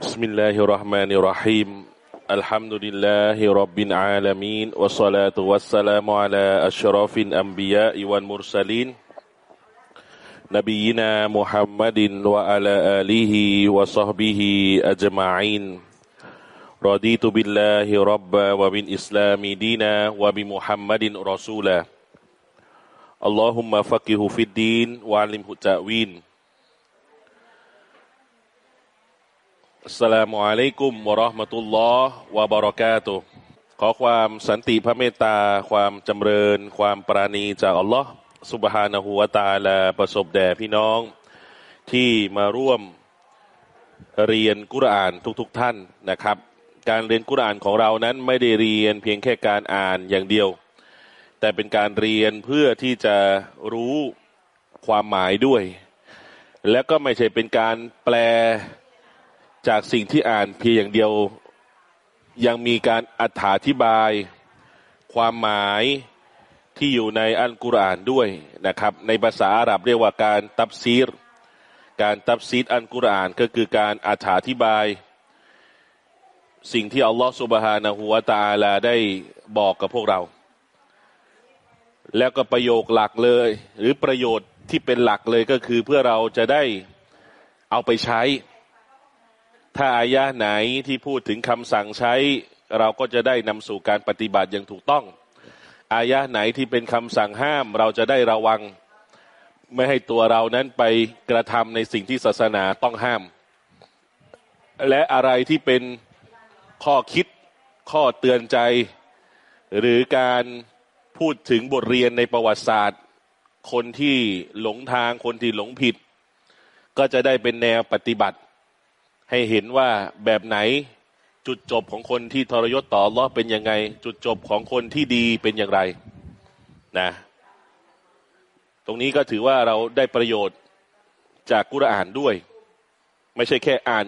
بسم الله الرحمن الرحيم الحمد لله رب العالمين والصلاة والسلام على أشرف الأنبياء والمرسلين نبينا محمد وعلى آله وصحبه أجمعين رضيت بالله ربا وبالإسلام دينا وبمحمد رسولا اللهم فقه في الدين وعلمه التأويل สสลามุอะลัยกุมวะราะห์มะตุลลอฮ์วะบะเราะกาตุขอความสันติพระเมตตา ความจำเริญ ความปราณีจากอัลลอฮ์สุบฮานะฮูวะตาลาประสบแด่พี่น้อง ที่มาร่วมเรียนกุรอานทุกๆทท่านนะครับ การเรียนกุรอานของเรานั้นไม่ได้เรียนเพียงแค่การอ่านอย่างเดียว แต่เป็นการเรียนเพื่อที่จะรู้ความหมายด้วย และก็ไม่ใช่เป็นการแปล จากสิ่งที่อ่านเพียงอย่างเดียว ยังมีการอธิบาย ความหมายที่อยู่ในอัลกุรอานด้วยนะครับ ในภาษาอาหรับเรียกว่าการตับซีร การตับซีรอัลกุรอานก็คือการอธิบาย สิ่งที่อัลลอฮฺสุบฮานะฮูวาตาลาได้บอกกับพวกเรา แล้วก็ประโยคหลักเลย หรือประโยชน์ที่เป็นหลักเลยก็คือเพื่อเราจะได้เอาไปใช้ ถ้าอายะไหนที่พูดถึงคำสั่งใช้ เราก็จะได้นำสู่การปฏิบัติอย่างถูกต้อง อายะไหนที่เป็นคำสั่งห้าม เราจะได้ระวัง ไม่ให้ตัวเรานั้นไปกระทำในสิ่งที่ศาสนาต้องห้าม และอะไรที่เป็นข้อคิดข้อเตือนใจ หรือการพูดถึงบทเรียนในประวัติศาสตร์ คนที่หลงทางคนที่หลงผิด ก็จะได้เป็นแนวปฏิบัติ ให้เห็นว่าแบบไหนจุดจบของคนที่ทรยศต่อรอเป็นยังไง จุดจบของคนที่ดีเป็นอย่างไรนะ ตรงนี้ก็ถือว่าเราได้ประโยชน์จากกุรอานด้วย ไม่ใช่แค่อ่าน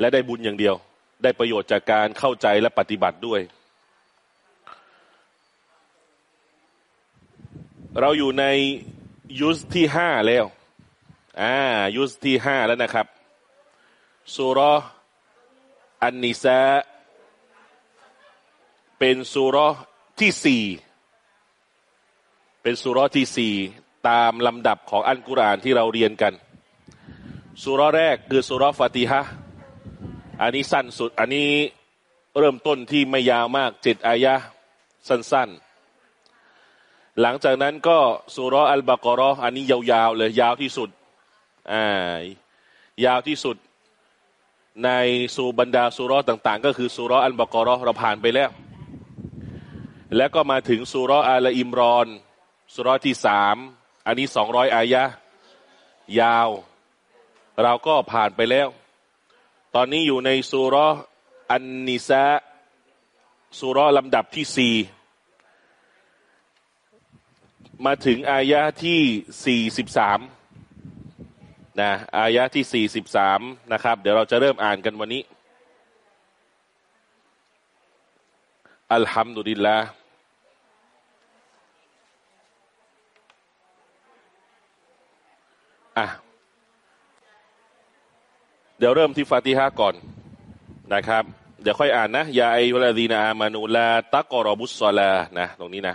และได้บุญอย่างเดียว ได้ประโยชน์จากการเข้าใจและปฏิบัติด้วย เราอยู่ในยุสที่ห้าแล้วอ่ายุสที่ห้าแล้วนะครับ สุรอันนิซาเป็นสุรที่สี่เป็นสุรที่สี่ตามลำดับของอันกุรานที่เราเรียนกันสุรแรกคือสุรฟาติฮะอันนี้สั้นสุดอันนี้เริ่มต้นที่ไม่ยาวมากเจ็ดอายะสั้นๆ หลังจากนั้นก็สุรอัลบากรออันนี้ยาวๆเลยยาวที่สุดอ่ายาวที่สุด ในสูบรรดาสุรอต่างๆ ก็คือสุรออันบกรอเราผ่านไปแล้ว แล้วก็มาถึงสุรออัลอิมรอนสุรอที่สามอันนี้สองร้อยอายะยาว เราก็ผ่านไปแล้ว ตอนนี้อยู่ในสุรออันนิซะสุรอลำดับที่สี่มาถึงอายะที่สี่สิบสาม นะอายะที่สี่สิบสามนะครับ เดี๋ยวเราจะเริ่มอ่านกันวันนี้ อัลฮัมดุลิลละอะ เดี๋ยวเริ่มที่ฟาติฮะก่อนนะครับ เดี๋ยวค่อยอ่านนะ ยาไอวลาดีนาอามานูลาตักรอบุสซอลา นะ ตรงนี้นะ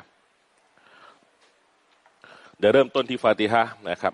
เดี๋ยวเริ่มต้นที่ฟาติฮะนะครับ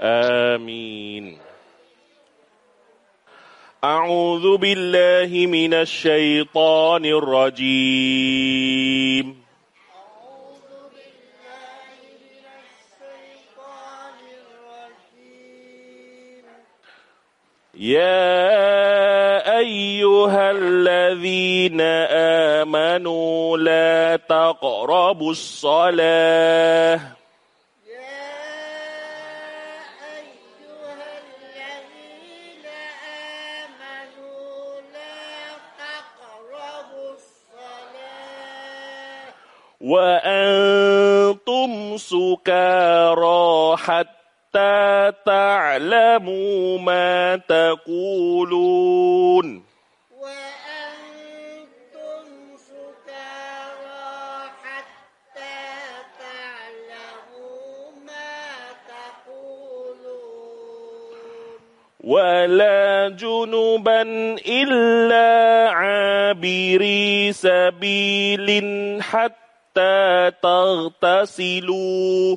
آمين. أعوذ بالله من الشيطان الرجيم. يا أيها الذين آمنوا لا تقربوا الصلاة. يا أيها الذين آمنوا لا تقربوا الصلاة. وأنتم سكارى حتى تعلموا ما تقولون. وأنتم سكارى حتى تعلموا ما تقولون. ولا جنبا إلا عابري سبيل حتى تغتسلوا.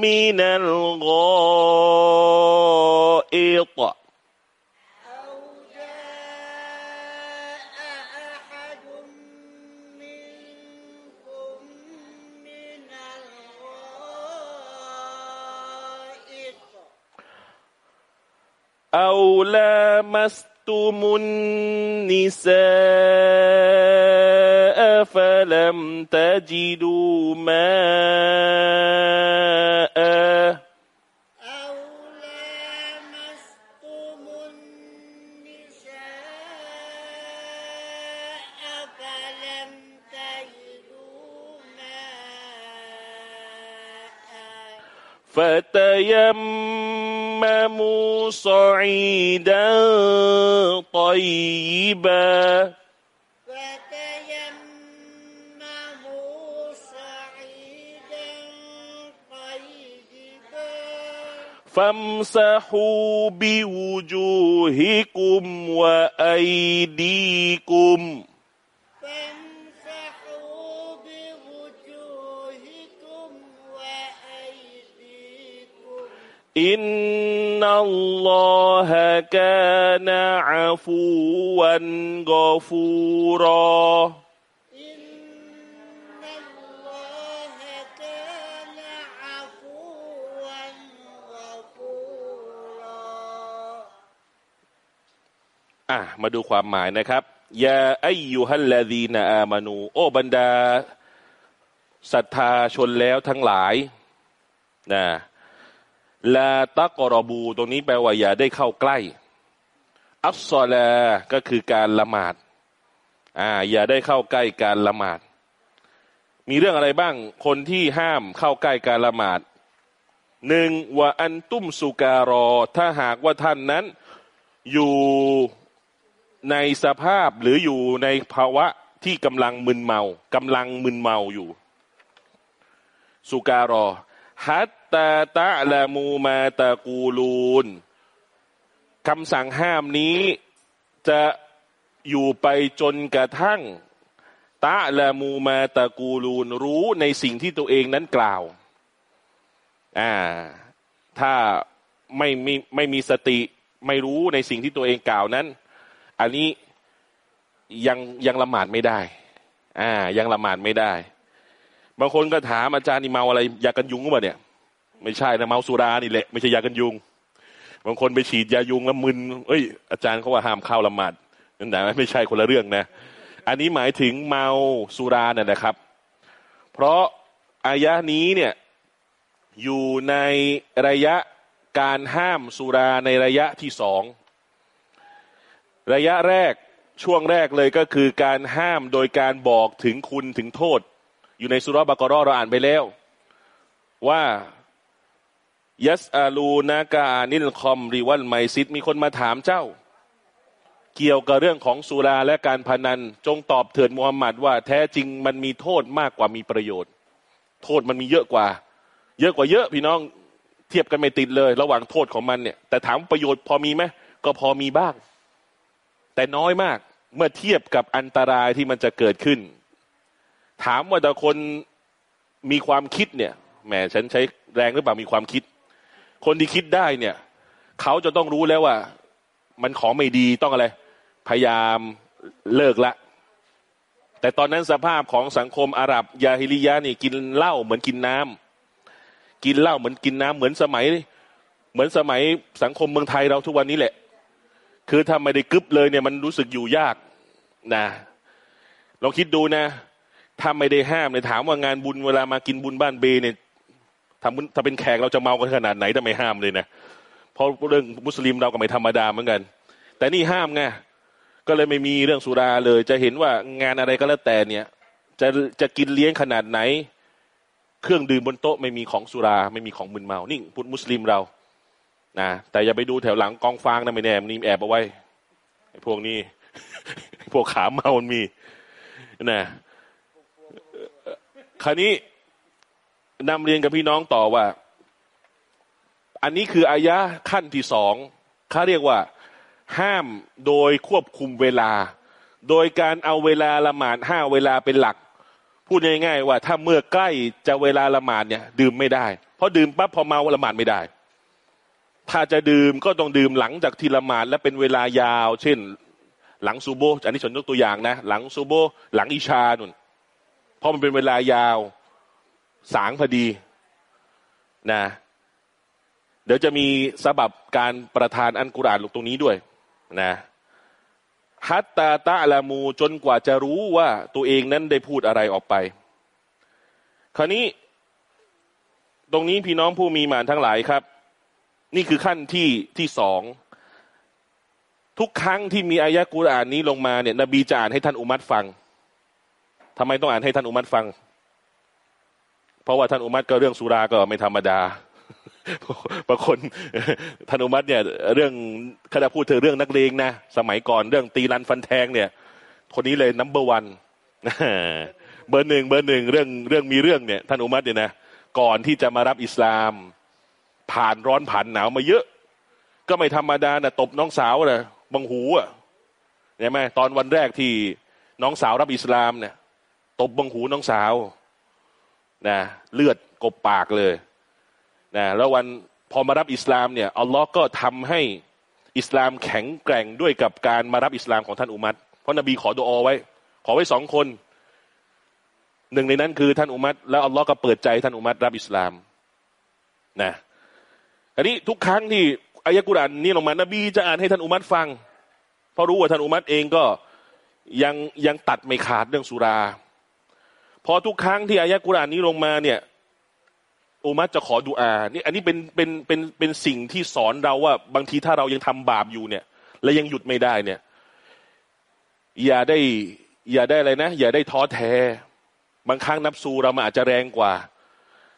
من الغائط. أو لامستم النساء فلم تجدوا ماءً فتيمموا صعيدا طيبا فتيمموا صعيدا طيبا فامسحوا بوجوهكم وأيديكم إن الله كان عفوا غفورا إن الله كان عفوا غفورا อ่ะมาดูความหมายนะครับยาอายุฮัลลาดีนาอามานู โอบรรดาศรัทธาชนแล้วทั้งหลายนะ ลาตะกรบู ตรงนี้แปลว่าอย่าได้เข้าใกล้ อัสซอลาก็คือการละหมาด อ่า อย่าได้เข้าใกล้การละหมาด มีเรื่องอะไรบ้าง คนที่ห้ามเข้าใกล้การละหมาดหนึ่งว่าอันตุ้มสุการอ ถ้าหากว่าท่านนั้นอยู่ในสภาพหรืออยู่ในภาวะที่กำลังมึนเมากำลังมึนเมาอยู่ สุการอ ฮัตตาตะละมูมาตะกูลูนคำสั่งห้ามนี้จะอยู่ไปจนกระทั่ง ตะละมูมาตะกูลูนรู้ในสิ่งที่ตัวเองนั้นกล่าวอ่าถ้าไม่มีไม่มีสติไม่รู้ในสิ่งที่ตัวเองกล่าวนั้น อันนี้ยังยังละหมาดไม่ได้ อ่า ยังละหมาดไม่ได้ บางคนก็ถามอาจารย์นี่เมาอะไรยากันยุงหรือเปล่าเนี่ย ไม่ใช่นะเมาสุรานี่แหละไม่ใช่ยากันยุง บางคนไปฉีดยายุงแล้วมึนเอ้ยอาจารย์เขาว่าห้ามเข้าละหมาดนั่นแต่ไม่ใช่คนละเรื่องนะ อันนี้หมายถึงเมาสุราเนี่ยนะครับ เพราะอายะนี้เนี่ยอยู่ในระยะการห้ามสุราในระยะที่สองระยะแรกช่วงแรกเลยก็คือการห้ามโดยการบอกถึงคุณถึงโทษ อยู่ในสุรบากรอเราอ่านไปแล้ว ว่ายัสอาลูนากานิลคอมรีวันไมซิดมีคนมาถามเจ้า เกี่ยวกับเรื่องของสุราและการพนัน จงตอบเถิดมูฮัมหมัดว่าแท้จริงมันมีโทษมากกว่ามีประโยชน์ โทษมันมีเยอะกว่า เยอะกว่าเยอะพี่น้องเทียบกันไม่ติดเลย ระหว่างโทษของมันเนี่ย แต่ถามประโยชน์พอมีไหมก็พอมีบ้าง แต่น้อยมากเมื่อเทียบกับอันตรายที่มันจะเกิดขึ้น ถามว่าแต่คนมีความคิดเนี่ยแหมฉันใช้แรงหรือเปล่ามีความคิด คนที่คิดได้เนี่ย เขาจะต้องรู้แล้วว่า มันของไม่ดีต้องอะไร พยายามเลิกละ แต่ตอนนั้นสภาพของสังคมอาหรับยาฮิลิยะนี่กินเหล้าเหมือนกินน้ำกินเหล้าเหมือนกินน้ำเหมือนสมัย เหมือนสมัยสังคมเมืองไทยเราทุกวันนี้แหละ คือถ้าไม่ได้กึบเลยเนี่ยมันรู้สึกอยู่ยากนะลองคิดดูนะ ถ้าไม่ได้ห้ามเนี่ยถามว่างานบุญเวลามากินบุญบ้านเบเนี่ยถ้าถ้าเป็นแขกเราจะเมากันขนาดไหนถ้าไม่ห้ามเลยนะเพราะเรื่องมุสลิมเราก็ไม่ธรรมดาเหมือนกัน แต่นี่ห้ามไงก็เลยไม่มีเรื่องสุราเลย จะเห็นว่างานอะไรก็แล้วแต่เนี่ย จะจะกินเลี้ยงขนาดไหน เครื่องดื่มบนโต๊ะไม่มีของสุรา ไม่มีของมึนเมานี่พุทธมุสลิมเรานะแต่อย่าไปดูแถวหลังกองฟางนะไม่แน่นี่แอบเอาไว้พวกนี้ พวกขาเมามันมีนะ คราวนี้นำเรียนกับพี่น้องต่อว่า อันนี้คืออายะขั้นที่สองเขาเรียกว่า ห้ามโดยควบคุมเวลา โดยการเอาเวลาละหมาดห้าเวลาเป็นหลัก พูดง่ายๆว่า ถ้าเมื่อใกล้จะเวลาละหมาดเนี่ยดื่มไม่ได้ เพราะดื่มปั๊บพอเมาละหมาดไม่ได้ ถ้าจะดื่มก็ต้องดื่มหลังจากที่ละหมาดและเป็นเวลายาว เช่น หลังซูโบอันนี้ฉันยกตัวอย่างนะ หลังซูโบหลังอิชานุน เพราะมันเป็นเวลายาวสางพอดีนะ เดี๋ยวจะมีสบับการประทานอันกุรานลงตรงนี้ด้วยนะฮัตตาตะลามูจนกว่าจะรู้ว่าตัวเองนั้นได้พูดอะไรออกไป คราวนี้ ตรงนี้พี่น้องผู้มีหมานทั้งหลายครับ นี่คือขั้นที่ที่สอง ทุกครั้งที่มีอายะกุรอานนี้ลงมาเนี่ย นบีจะอ่านให้ท่านอุมัตฟัง ทำไมต้องอ่านให้ท่านอุมัตฟัง เพราะว่าท่านอุมัตก็เรื่องสุราก็ไม่ธรรมดาบางคนธนุมัติเนี่ยเรื่องขณะพูดถึงเรื่องนักเลงนะสมัยก่อนเรื่องตีรันฟันแทงเนี่ย คนนี้เลยนัมเบอร์วันเบอร์หนึ่งเบอร์หนึ่งเรื่องเรื่องมีเรื่องเนี่ยท่านอุมัตเนี่ยนะก่อนที่จะมารับอิสลาม ผ่านร้อนผ่านหนาวมาเยอะ ก็ไม่ธรรมดานะตบน้องสาวนะบังหูอะเห็นไหมตอนวันแรกที่น้องสาวรับอิสลามเนี่ย ตบบังหูน้องสาวนะเลือดกบปากเลยนะแล้ววันพอมารับอิสลามเนี่ยอัลลอฮ์ก็ทำให้อิสลามแข็งแกร่งด้วยกับการมารับอิสลามของท่านอุมัตเพราะนบีขอดุอไว้ ขอไว้สองคน หนึ่งในนั้นคือท่านอุมัตแล้วอัลลอฮ์ก็เปิดใจท่านอุมัตรับอิสลามนะอันนี้ทุกครั้งที่อายะกุรานนี่ลงมานบีจะอ่านให้ท่านอุมัตฟัง เพราะรู้ว่าท่านอุมัตเองก็ยังยังตัดไม่ขาดเรื่องสุรา พอทุกครั้งที่อายะกุรานนี้ลงมาเนี่ยอุมัตจะขอดุอานี่อันนี้เป็นเป็นเป็นเป็นสิ่งที่สอนเราว่า บางทีถ้าเรายังทำบาปอยู่เนี่ย และยังหยุดไม่ได้เนี่ย อย่าได้ อย่าได้อะไรนะ อย่าได้ท้อแท้ บางครั้งนับซูเรามาอาจจะแรงกว่า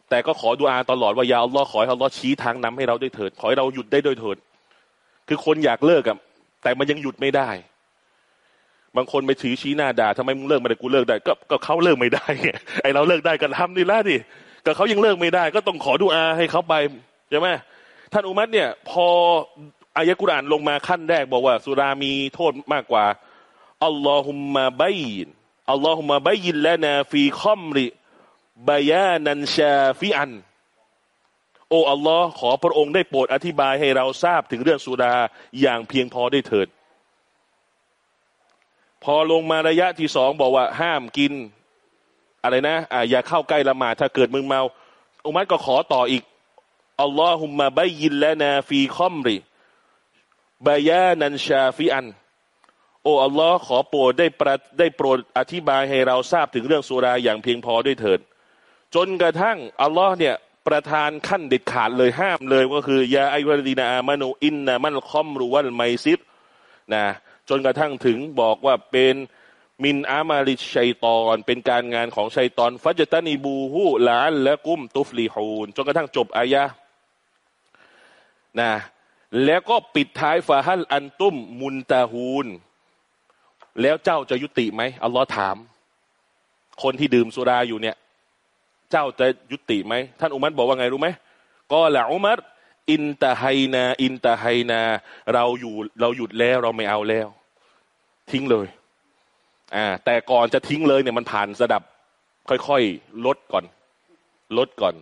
แต่ก็ขอดุอาตลอดว่ายาอัลลอฮ์ขอให้อัลลอฮ์ชี้ทางนำให้เราได้เถิด ขอให้เราหยุดได้ด้วยเถิด คือคนอยากเลิกอะแต่มันยังหยุดไม่ได้ บางคนไปถือชี้หน้าด่าทำไมมึงเลิกไมาแต่กูเลิกได้ ก็ก็เขาเลิกไม่ได้ไอเราเลิกได้กันทำดีแล้วดิก็เขายังเลิกไม่ได้ ก็ต้องขอดูอาให้เขาไปใช่ไหมท่านอุมัตเนี่ย พออายะกุรานลงมาขั้นแรกบอกว่า สุรามีโทษมากกว่าاللهم بين اللهم بين لنا في الخمر بيانا شافيا โอ้อัลลอฮ์ขอพระองค์ได้โปรดอธิบายให้เราทราบถึงเรื่องสุราอย่างเพียงพอได้เถิด พอลงมาระยะที่สองบอกว่าห้ามกิน อะไรนะอ่าอย่าเข้าใกล้ละหมาดถ้าเกิดมึงเมา อุมัดก็ขอต่ออีกอัลลอฮุมมาบัยินละนาฟีคอมริبيانا شافيا โอ้อัลลอฮ์ขอโปรดได้ประได้โปรดอธิบายให้เราทราบถึงเรื่องสุราอย่างเพียงพอด้วยเถิด จนกระทั่งอัลลอฮ์เนี่ยประทานขั้นเด็ดขาดเลยห้ามเลยก็คือ يا أيها الذين آمنوا إنما الخمر والميسر นะ จนกระทั่งถึงบอกว่าเป็น من عمل الشيطان เป็นการงานของชัยตอน فاجتنبوه لعلكم تفلحون จนกระทั่งจบอายะนะแล้วก็ปิดท้ายฟาฮัลอันตุมมุนตาฮูนแล้วเจ้าจะยุติไหมอัลลอฮ์ถาม คนที่ดื่มสุราอยู่เนี่ย เจ้าจะยุติไหมท่านอุมัรบอกว่าไงรู้ไหมก็ละอุมัร อินตะไฮนา อินตะไฮนา เราอยู่เราหยุดแล้วเราไม่เอาแล้ว ทิ้งเลยอ่าแต่ก่อนจะทิ้งเลยเนี่ยมันผ่านสดับ ค่อยๆ ลดก่อน ลดก่อน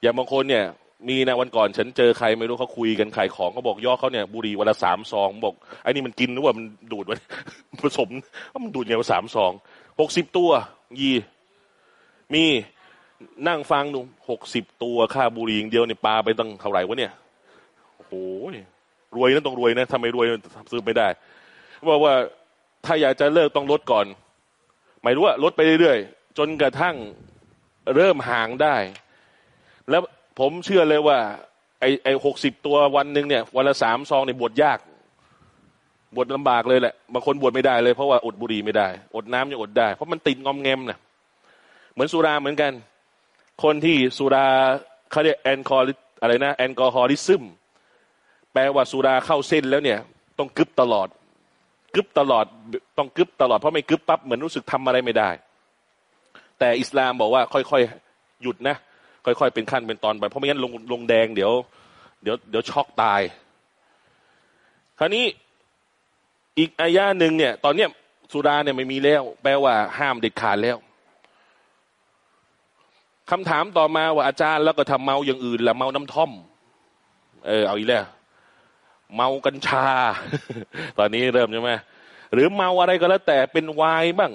อย่างบางคนเนี่ย มีนะวันก่อนฉันเจอใครไม่รู้เขาคุยกันขายของเขาบอกย่อเขาเนี่ยบุหรี่วันละสามซองบอกไอ้นี่มันกินหรือว่ามันดูดวะผสมมันดูดไงว่าสามซองหกสิบตัว ยี มี นั่งฟังดูหกสิบตัวค่าบุหรี่อย่างเดียวเนี่ยปลาไปตั้งเท่าไหร่วะเนี่ยโอ้โหรวยนะต้องรวยนะถ้าไมรวยซื้อไม่ได้บอกว่าถ้าอยากจะเลิกต้องลดก่อนไม่รู้ว่าลดไปเรื่อยๆจนกระทั่งเริ่มห่างได้ แล้วผมเชื่อเลยว่า ไอ้ไอ้หกสิบตัววันหนึ่งเนี่ย วันละสามซองเนี่ยบวชยากบวชลำบากเลยแหละบางคนบวชไม่ได้เลยเพราะว่าอดบุหรี่ไม่ได้ อดน้ำยังอดได้ เพราะมันติดงอมแงมนะเหมือนสุราเหมือนกัน คนที่สุราเขาเรียกแอลกอฮอลิอะไรนะแอลกอฮอลิซึมแปลว่าสุราเข้าเส้นแล้วเนี่ย ต้องกึบตลอดกึบตลอดต้องกึบตลอดเพราะไม่กึบปั๊บเหมือนรู้สึกทำอะไรไม่ได้ แต่อิสลามบอกว่าค่อยๆหยุดนะ ค่อยๆเป็นขั้นเป็นตอนไปเพราะไม่งั้นลงลงแดงเดี๋ยว เดี๋ยวเดี๋ยวช็อกตาย คราวนี้อีกอายาหนึ่งเนี่ย ตอนเนี้ยสุราเนี่ยไม่มีแล้ว แปลว่าห้ามเด็ดขาดแล้ว คำถามต่อมาว่าอาจารย์แล้วก็ทำเมาอย่างอื่นละเมาน้ำท่อม เออเอาอีกแล้วเมากัญชา ตอนนี้เริ่มใช่ไหมหรือเมาอะไรก็แล้วแต่เป็นวายบ้าง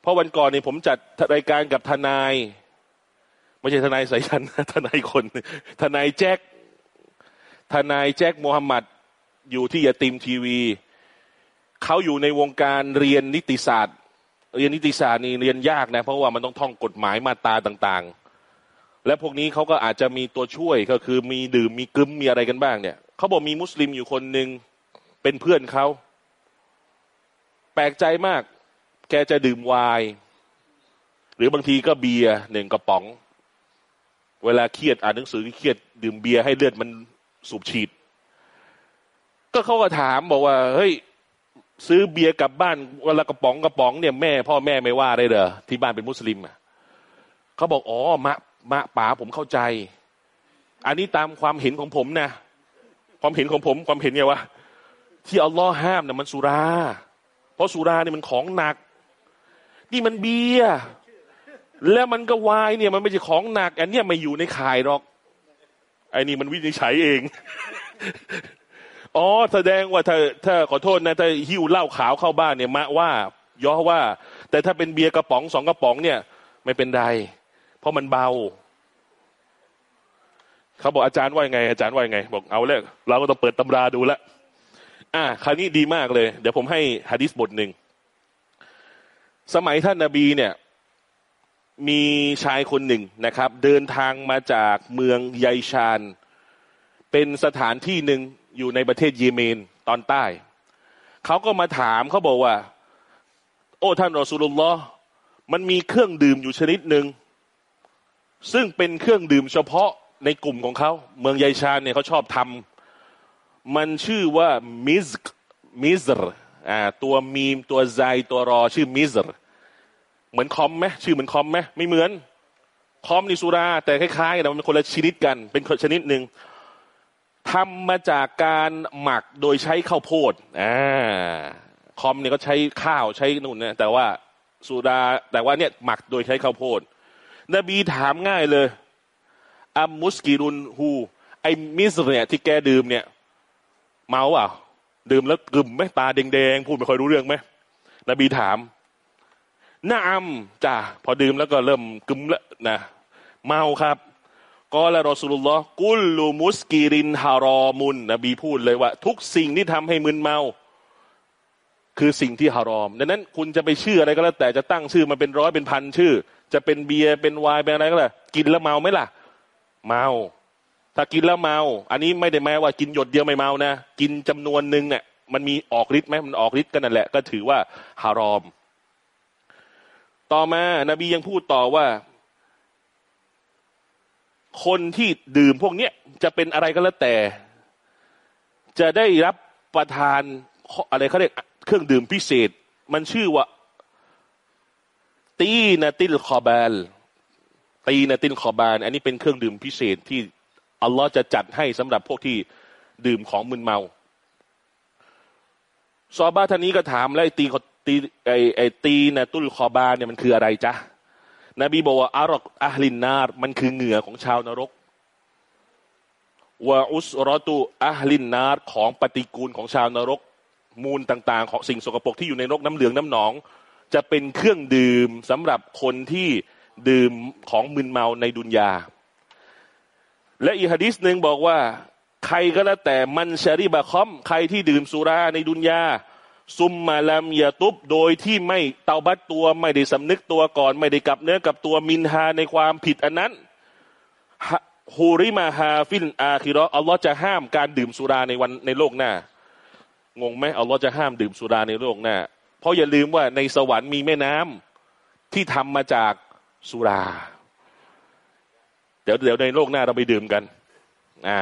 เพราะวันก่อนนี่ผมจัดรายการกับทนาย ไม่ใช่ทนายสายชันทนายคน ทนายแจ็คทนายแจ็คโมฮัมหมัดอยู่ที่ยาติมทีวี เขาอยู่ในวงการเรียนนิติศาสตร์ เรียนนิติศาสตร์นี่เรียนยากนะ เพราะว่ามันต้องท่องกฎหมายมาตราต่าง ๆ และพวกนี้เขาก็อาจจะมีตัวช่วยก็คือมีดื่มมีกึมมีอะไรกันบ้างเนี่ยเขาบอกมีมุสลิมอยู่คนหนึ่งเป็นเพื่อนเขาแปลกใจมาก แกจะดื่มไวน์หรือบางทีก็เบียร์หนึ่งกระป๋อง เวลาเครียดอ่านหนังสือเครียดดื่มเบียร์ให้เลือดมันสูบฉีด ก็เขาก็ถามบอกว่า เฮ้ย ซื้อเบียร์กลับบ้านวันละกระป๋องกระป๋องเนี่ยแม่พ่อแม่ไม่ว่าได้เหรอที่บ้านเป็นมุสลิมอะเขาบอกอ๋อมะมะป๋าผมเข้าใจ อันนี้ตามความเห็นของผมนะความเห็นของผมความเห็นไงวะที่อัลลอฮ์ห้ามเนี่ยมันสุรา เพราะสุราเนี่ยมันของหนัก นี่มันเบียร์แล้วมันก็วายเนี่ยมันไม่ใช่ของหนัก อันเนี้ยไม่อยู่ในข่ายหรอกไอ้นี่มันวินิจฉัยเอง อ๋อแสดงว่าถ้าถ้าขอโทษนะถ้าหิ้วเหล้าขาวเข้าบ้านเนี่ยมะว่าย่อว่า แต่ถ้าเป็นเบียร์กระป๋องสองกระป๋องเนี่ย ไม่เป็นไรเพราะมันเบาเขาบอกอาจารย์ว่ายังไง อาจารย์ว่ายังไง บอกเอาแล้วเราก็ต้องเปิดตำราดูละอ่าคราวนี้ดีมากเลย เดี๋ยวผมให้ฮะดิษบทหนึ่งสมัยท่านนาบีเนี่ย มีชายคนหนึ่งนะครับ เดินทางมาจากเมืองไยชาน เป็นสถานที่หนึ่ง อยู่ในประเทศเยเมนตอนใต้ เขาก็มาถามเขาบอกว่า โอ้ท่านรอสูลุลลอฮ์มันมีเครื่องดื่มอยู่ชนิดหนึ่งซึ่งเป็นเครื่องดื่มเฉพาะในกลุ่มของเขา เมืองไยชาเนี่ยเขาชอบทำมันชื่อว่ามิสมิสรอ่าตัวมีมตัวไซตัวรอชื่อมิสรเหมือนคอมไหมชื่อเหมือนคอมไหมไม่เหมือนคอมนี่สุรา แต่คล้ายๆกันมันคนละชนิดกัน เป็นชนิดหนึ่ง ทำมาจากการหมักโดยใช้ข้าวโพดอ่าคอมเนี่ยก็ใช้ข้าวใช้นู่นเนี่ยแต่ว่าสุราแต่ว่าเนี่ยหมักโดยใช้ข้าวโพด นบีถามง่ายเลยอัมมุสกิรุนฮูไอมิสเนี่ยที่แกดื่มเนี่ย เมาอะดื่มแล้วกึ่มไหมตาแดงๆพูดไม่ค่อยรู้เรื่องไหมนบีถามนาอัมจ้าพอดื่มแล้วก็เริ่มกึมแล้วนะเมาครับ ก็ละรอสุลลอฮ์กุลลูมุสกิรินฮารอมุน นบีพูดเลยว่า ทุกสิ่งที่ทำให้มึนเมา คือสิ่งที่ฮารอม ดังนั้นคุณจะไปชื่ออะไรก็แล้วแต่จะตั้งชื่อมาเป็นร้อยเป็นพันชื่อ จะเป็นเบียร์เป็นไวน์เป็นอะไรก็แล้วกินแล้วเมาไหมล่ะ เมา ถ้ากินแล้วเมา อันนี้ไม่ได้แม้ว่ากินหยดเดียวไม่เมานะ กินจำนวนหนึ่งเนี่ยมันมีออกฤทธิ์ไหมมันออกฤทธิ์กันนั่นแหละ ก็ถือว่าฮารอม ต่อมานบียังพูดต่อว่า คนที่ดื่มพวกเนี้ยจะเป็นอะไรก็แล้วแต่ จะได้รับประทานอะไรเขาเรียกเครื่องดื่มพิเศษ มันชื่อว่า ตีนาติลคอบาลตีนาติลคอบาล อันนี้เป็นเครื่องดื่มพิเศษที่อัลลอฮ์จะจัดให้สำหรับพวกที่ดื่มของมึนเมาซอบ้าท่านนี้ก็ถามแล้วไอ้ตีตีไอ้ไอ้ตีนาตุลคอบาลเนี่ยมันคืออะไรจ๊ะ นบีบอกว่าอารอกอัลินนาร์มันคือเหงื่อของชาวนรกวาอุสรอตุอัลินนาร์ของปฏิกูลของชาวนรก มูลต่าง ๆ ของสิ่งสกปรกที่อยู่ในนกน้ำเหลืองน้ำหนอง จะเป็นเครื่องดื่มสำหรับคนที่ดื่มของมึนเมาในดุนยา และอีกฮะดิษหนึ่งบอกว่า ใครก็แล้วแต่من شرب الخمر ใครที่ดื่มสุราในดุนยา ثم لم يتب โดยที่ไม่เตาบัตตัวไม่ได้สำนึกตัวก่อน ไม่ได้กลับเนื้อกลับตัว منها ในความผิดอันนั้นحرمها في الآخرة อัลลอฮ์จะห้ามการดื่มสุราในวันในโลกหน้างงไหมอัลลอฮ์จะห้ามดื่มสุราในโลกหน้า เพราะอย่าลืมว่าในสวรรค์มีแม่น้ำที่ทำมาจากสุรา เดี๋ยวเดี๋ยวในโลกหน้าเราไปดื่มกัน อ่า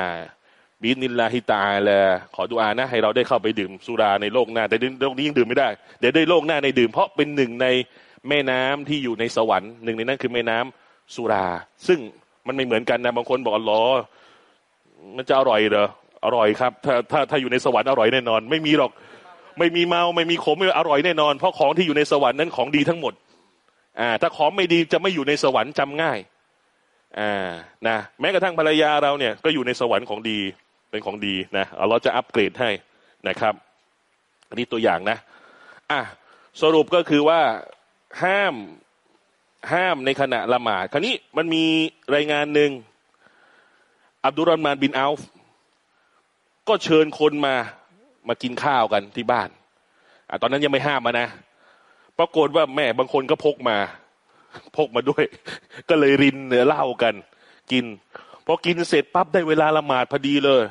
บินิลลาฮิตาแลขอดุอานะ ให้เราได้เข้าไปดื่มสุราในโลกหน้า แต่โลกนี้ยังดื่มไม่ได้ เดี๋ยวได้โลกหน้าในดื่ม เพราะเป็นหนึ่งในแม่น้ำที่อยู่ในสวรรค์หนึ่งในนั้นคือแม่น้ำสุรา ซึ่งมันไม่เหมือนกันนะบางคนบอกอ๋อมันจะอร่อยเหรออร่อยครับ ถ้าถ้าถ้าอยู่ในสวรรค์อร่อยแน่นอน ไม่มีหรอกไม่มีเมาไม่มีขมไม่อร่อยแน่นอน เพราะของที่อยู่ในสวรรค์นั้นของดีทั้งหมดอ่าถ้าของไม่ดีจะไม่อยู่ในสวรรค์จำง่ายอ่านะแม้กระทั่งภรรยาเราเนี่ยก็อยู่ในสวรรค์ของดี เป็นของดีนะเราจะอัปเกรดให้นะครับอันนี้ตัวอย่างนะอะสรุปก็คือว่าห้ามห้ามในขณะละหมาดคราวนี้มันมีรายงานหนึ่งอับดุลรามานบินอัลฟก็เชิญคนมามากินข้าวกันที่บ้านอตอนนั้นยังไม่ห้ามมานะ ปรากฏว่าแม่บางคนก็พกมา พกมาด้วย ก็เลยรินเนื้อเหล้ากัน กิน พอกินเสร็จปั๊บได้เวลาละหมาดพอดีเลย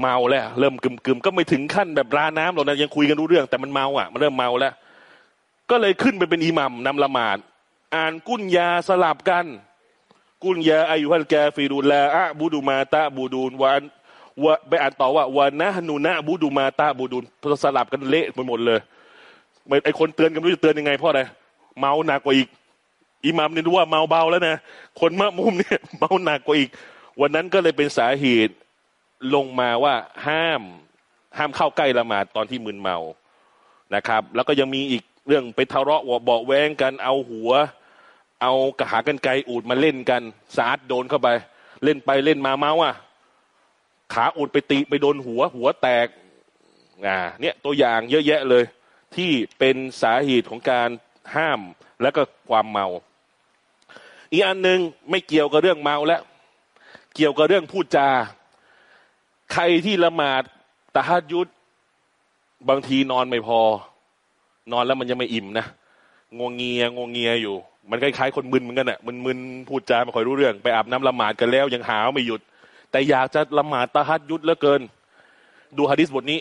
เมาแล้ว เริ่มกึมกึมก็ไม่ถึงขั้นแบบราน้ำหรอกนะยังคุยกันรู้เรื่อง แต่มันเมาอะ มันเริ่มเมาแล้ว ก็เลยขึ้นไปเป็นอิหมัมนำละหมาด อ่านกุญยาสลับกัน กุญยาอายุฮัลแกฟิรุลลอะบูดูมาตะบูดูนวันวะไปอ่านต่อว่าวานะนูนะบูดูมาตาบูดูนสลับกันเละไปหมดเลยไอคนเตือนกันไม่รู้จะเตือนยังไงเพราะอะไรเมาหนักกว่าอีก อิหมัมเนี่ยรู้ว่าเมาเบาแล้วนะคนมะมุมเนี่ย เมาหนักกว่าอีก วันนั้นก็เลยเป็นสาเหตุลงมาว่าห้ามห้ามเข้าใกล้ละหมาดตอนที่มึนเมานะครับ แล้วก็ยังมีอีกเรื่องไปทะเลาะวบอกแวงกันเอาหัว เอากระหากันไกอูดมาเล่นกันสาดโดนเข้าไป เล่นไปเล่นมาเมาอะขาอุดไปตีไปโดนหัว หัวแตกอ่าเนี่ยตัวอย่างเยอะแยะเลย ที่เป็นสาเหตุของการห้ามและก็ความเมา อีกอันหนึ่งไม่เกี่ยวกับเรื่องเมาแล้ว เกี่ยวกับเรื่องพูดจา ใครที่ละหมาดตะฮัดยุดบางทีนอนไม่พอ นอนแล้วมันยังไม่อิ่มนะงวงเงียงวงเงียอยู่ มันคล้ายๆคนมึนเหมือนกันอะ่ะมึนมึนพูดจาไม่ค่อยรู้เรื่อง ไปอาบน้ำละหมาดกันแล้ว ยังหาวไม่หยุด แต่อยากจะละหมาดตะฮัดยุดเหลือเกิน ดูฮะดิษบทนี้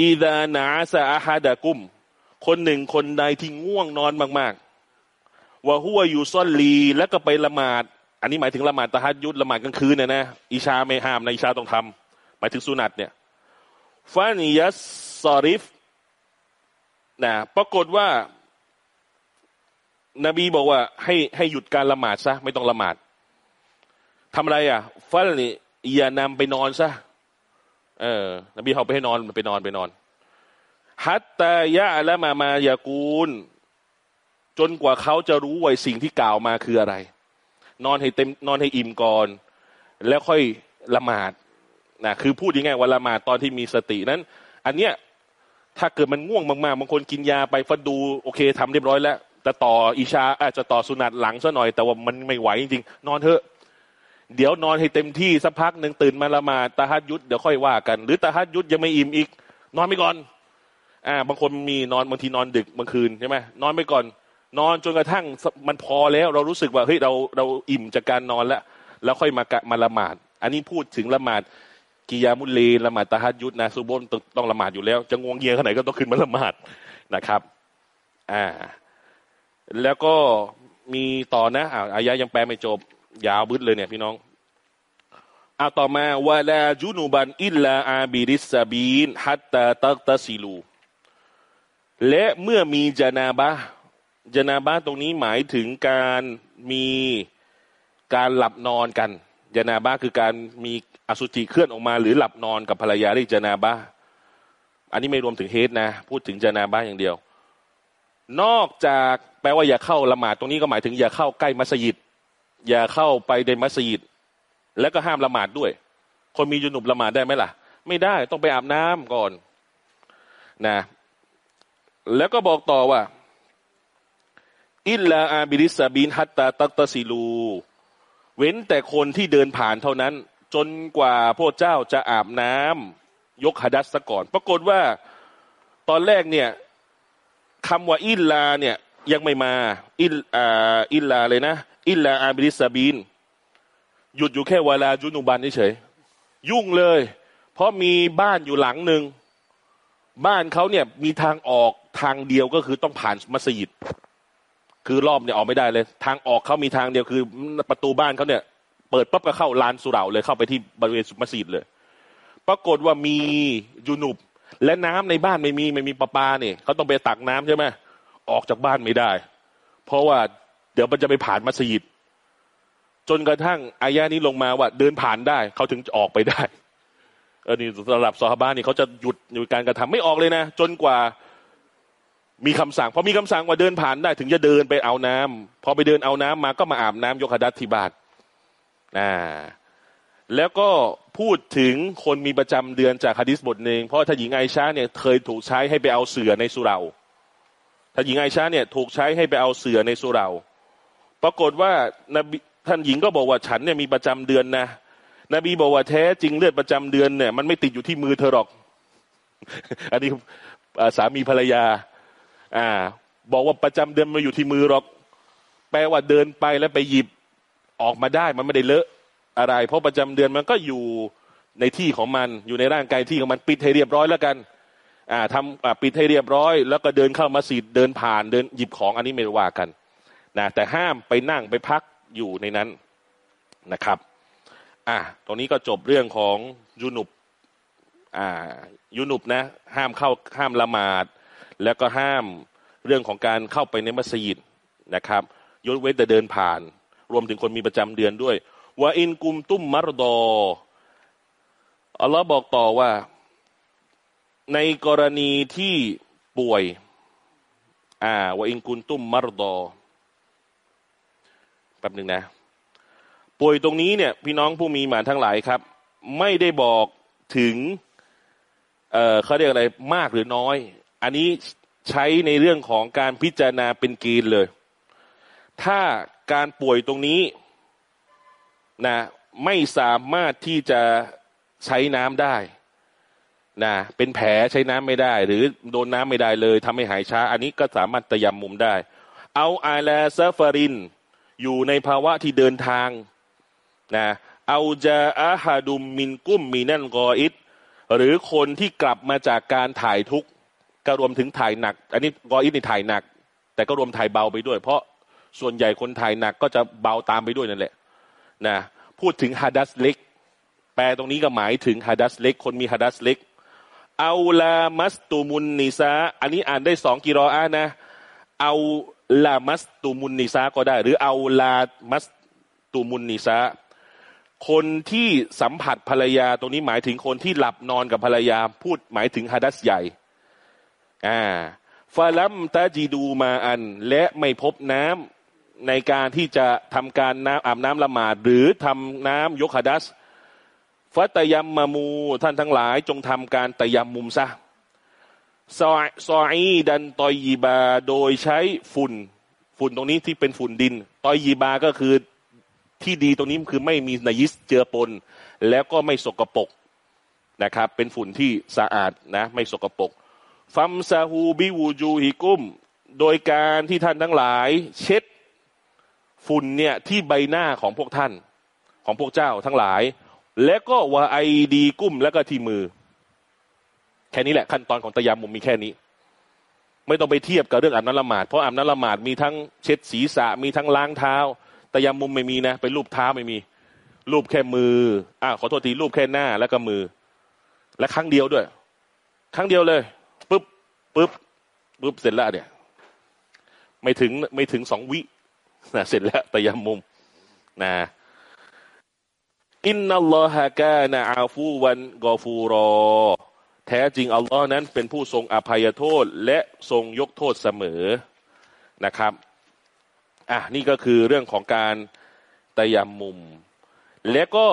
อีดานาซาอาฮาดะกุม คนหนึ่งคนใดที่ง่วงนอนมากๆ ว่าหัวอยู่ซ่อนลีแล้วก็ไปละหมาด อันนี้หมายถึงละหมาดตะฮัดยุดละหมาดกลางคืนเนี่ยนะอิชาไม่ห้ามนะอิชาต้องทำหมายถึงสุนัตเนี่ยฟานิยัสซอริฟนะปรากฏว่า นบีบอกว่า ให้ให้หยุดการละหมาดซะไม่ต้องละหมาดทำอะไรอะฟัลนี่อย่านำไปนอนซะเออนบีเขาไปให้นอนไปนอนไปนอนฮัตตายะและมามายากูล จนกว่าเขาจะรู้ว่าสิ่งที่กล่าวมาคืออะไร นอนให้เต็มนอนให้อิ่มก่อน แล้วค่อยละหมาดนะคือพูดยังไงว่าละหมาดตอนที่มีสตินั้น อันเนี้ยถ้าเกิดมันง่วงมากๆบางคนกินยาไปฟัดดูโอเคทำเรียบร้อยแล้วจะต่ออิชาอาจจะต่อสุนัตหลังซะหน่อย แต่ว่ามันไม่ไหวจริงๆ นอนเถอะ เดี๋ยวนอนให้เต็มที่สักพักหนึ่งตื่นมาละหมาดตาฮัดยุดเดี๋ยวค่อยว่ากัน หรือตาฮัดยุดยังไม่อิ่มอีก นอนไปก่อน อ่า บางคนมีนอนบางทีนอนดึกบางคืนใช่ไหมนอนไปก่อน นอนจนกระทั่งมันพอแล้วเรารู้สึกว่าเฮ้ยเราเราอิ่มจากการนอนแล้ว แล้วค่อยมากะมาละหมาด อันนี้พูดถึงละหมาดกิยามุลเละหมาดตาฮัดยุดนะซูบนต้องต้องละหมาดอยู่แล้ว จะงวงเงียขนาดไหนก็ต้องขึ้นมาละหมาดนะครับ อ่า แล้วก็มีต่อนะอ่าอายะยังแปลไม่จบ ยาวบึ้ดเลยเนี่ยพี่น้องเอาต่อมาวาลาจุนูบันอิลลาอาบิริสบีนฮัตตาตักตาซิลู และเมื่อมีจานาบะ จานาบะตรงนี้หมายถึงการมีการหลับนอนกันจานาบะคือการมีอสุจิเคลื่อนออกมา หรือหลับนอนกับภรรยาได้จานาบะอันนี้ไม่รวมถึงเฮดนะ พูดถึงจานาบะอย่างเดียว นอกจากแปลว่าอย่าเข้าละหมาดตรงนี้ก็หมายถึงอย่าเข้าใกล้มัสยิด อย่าเข้าไปในมัสยิด แล้วก็ห้ามละหมาดด้วย คนมียุนุบละหมาดได้ไหมล่ะ ไม่ได้ต้องไปอาบน้ำก่อนนะ แล้วก็บอกต่อว่า إلا عابري سبيل حتى تغتسلوا เว้นแต่คนที่เดินผ่านเท่านั้น จนกว่าพวกเจ้าจะอาบน้ำยกฮะดัษซะก่อน ปรากฏว่าตอนแรกเนี่ยคำว่า إلا เนี่ยยังไม่มา อิลอ่า إلا เลยนะ إلا عابري سبيلหยุดอยู่แค่เวลาจุนุบันเฉยยุ่งเลย เพราะมีบ้านอยู่หลังหนึ่งบ้านเขาเนี่ยมีทางออกทางเดียวก็คือต้องผ่านมัสยิด คือรอบเนี่ยออกไม่ได้เลย ทางออกเขามีทางเดียวคือประตูบ้านเขาเนี่ย เปิดปั๊บก็เข้าลานสุเหร่าเลยเข้าไปที่บริเวณมัสยิดเลย ปรากฏว่ามียูนุบและน้ำในบ้านไม่มีไม่มีประปาเนี่ยเขาต้องไปตักน้ำใช่ไหมออกจากบ้านไม่ได้ เพราะว่าเดี๋ยวมันจะไปผ่านมัสยิด จนกระทั่งอายานี้ลงมาว่า เดินผ่านได้เขาถึงจะออกไปได้เออนี่สำหรับซอฮาบานี่เขาจะหยุดอยู่การกระทำไม่ออกเลยนะ จนกว่า มีคำสั่งพอมีคำสั่งว่าเดินผ่านได้ถึงจะเดินไปเอาน้ำพอไปเดินเอาน้ำมาก็มาอาบน้ำยกฮดัตที่บานอ่าแล้วก็พูดถึงคนมีประจำเดือนจากฮะดิษบทหนึ่งเพราะถ้าหญิงไอชาเนี่ยเคยถูกใช้ให้ไปเอาเสือในสุราถ้าหญิงไอชาเนี่ยถูกใช้ให้ไปเอาเสือในสุราปรากฏว่านบีท่านหญิงก็บอกว่าฉันเนี่ยมีประจำเดือนนะนบีบอกว่าแท้จริงเลือดประจำเดือนเนี่ยมันไม่ติดอยู่ที่มือเธอหรอก อันนี้สามีภรรยา อ่า บอกว่าประจำเดือนมาอยู่ที่มือหรอก แปลว่าเดินไปแล้วไปหยิบออกมาได้มันไม่ได้เลอะอะไร เพราะประจำเดือนมันก็อยู่ในที่ของมันอยู่ในร่างกายที่ของมันปิดให้เรียบร้อยแล้วกัน อ่าทำปิดให้เรียบร้อย แล้วก็เดินเข้ามาสีดเดินผ่านเดินหยิบของอันนี้ไม่ว่ากันนะแต่ห้ามไปนั่งไปพักอยู่ในนั้นนะครับ อะตรงนี้ก็จบเรื่องของยูนุบอ่ายูนุบนะ ห้ามเข้าห้ามละหมาด แล้วก็ห้ามเรื่องของการเข้าไปในมัสยิดนะครับยกเว้นแต่เดินผ่าน รวมถึงคนมีประจำเดือนด้วยว่าอินกุมตุ้มมารดออัลลอฮ์บอกต่อว่า ในกรณีที่ป่วย อ่าว่าอินกุมตุ้มมารดอป๊บหนึ่งนะ ป่วยตรงนี้เนี่ย พี่น้องผู้มีหมานทั้งหลายครับ ไม่ได้บอกถึง เอ่อเขาเรียกอะไรมากหรือน้อย อันนี้ใช้ในเรื่องของการพิจารณาเป็นกณฑ์เลย ถ้าการป่วยตรงนี้นะไม่สามารถที่จะใช้น้ำได้นะเป็นแผลใช้น้ำไม่ได้ หรือโดนน้ำไม่ได้เลยทำให้หายช้า อันนี้ก็สามารถตะยำมุมได้ เอาอาลาซาฟาริน อยู่ในภาวะที่เดินทางนะเอาจะอาฮาดุมมินกุ้มมีนั่นกออิดหรือคนที่กลับมาจากการถ่ายทุก ก็รวมถึงถ่ายหนัก อันนี้กออิดในถ่ายหนัก แต่ก็รวมถ่ายเบาไปด้วย เพราะส่วนใหญ่คนถ่ายหนักก็จะเบาตามไปด้วยนั่นแหละนะพูดถึงฮาดัสเล็ก แปลตรงนี้ก็หมายถึงฮาดัสเล็ก คนมีฮาดัสเล็กเอาลามัสตูมุนนิซาอันนี้อ่านได้สองกิรออานะเอาลามัสตูมุนนิซาก็ได้ หรือเอาลามัสตูมุนนิซาคนที่สัมผัสภรรยาตรงนี้หมายถึงคนที่หลับนอนกับภรรยา พูดหมายถึงฮัดัสใหญ่ อ่าฟาลัมตาจีดูมาอัน และไม่พบน้ำในการที่จะทำการน้ำอาบน้ำละหมาด หรือทำน้ำยกฮดัสฟัตยัมมามูท่านทั้งหลายจงทำการตยัมมุมซะซอยซอยดันตอยีบาโดยใช้ฝุ่น ฝุ่นตรงนี้ที่เป็นฝุ่นดิน ตอยีบาก็คือที่ดีตรงนี้คือไม่มีนายิสเจือปน แล้วก็ไม่สกปรกนะครับ เป็นฝุ่นที่สะอาดนะ ไม่สกปรก ฟัมซาฮูบิวูจูฮิกุม โดยการที่ท่านทั้งหลาย เช็ดฝุ่นเนี่ยที่ใบหน้าของพวกท่าน ของพวกเจ้าทั้งหลาย และก็วาไอดีกุ้มแล้วก็ที่มือ แค่นี้แหละขั้นตอนของตะยามุมมีแค่นี้ ไม่ต้องไปเทียบกับเรื่องอาบน้ำละหมาดเพราะอาบน้ำละหมาดมีทั้งเช็ดศีรษะมีทั้งล้างเท้าตะยามุมไม่มีนะไปรูปเท้าไม่มี รูปแค่มืออ่าขอโทษทีรูปแค่หน้าแล้วก็มือ และครั้งเดียวด้วย ครั้งเดียวเลย ปุ๊บปุ๊บปุ๊บเสร็จแล้วเนี่ย ไม่ถึงไม่ถึงสองวินะเสร็จแล้วตะยามุมนะอินนัลลอฮะกานะอาฟูวันกอฟูรอ แท้จริงอัลลอฮ์นั้นเป็นผู้ทรงอภัยโทษ และทรงยกโทษเสมอนะครับอะนี่ก็คือเรื่องของการตะยามมุม และก็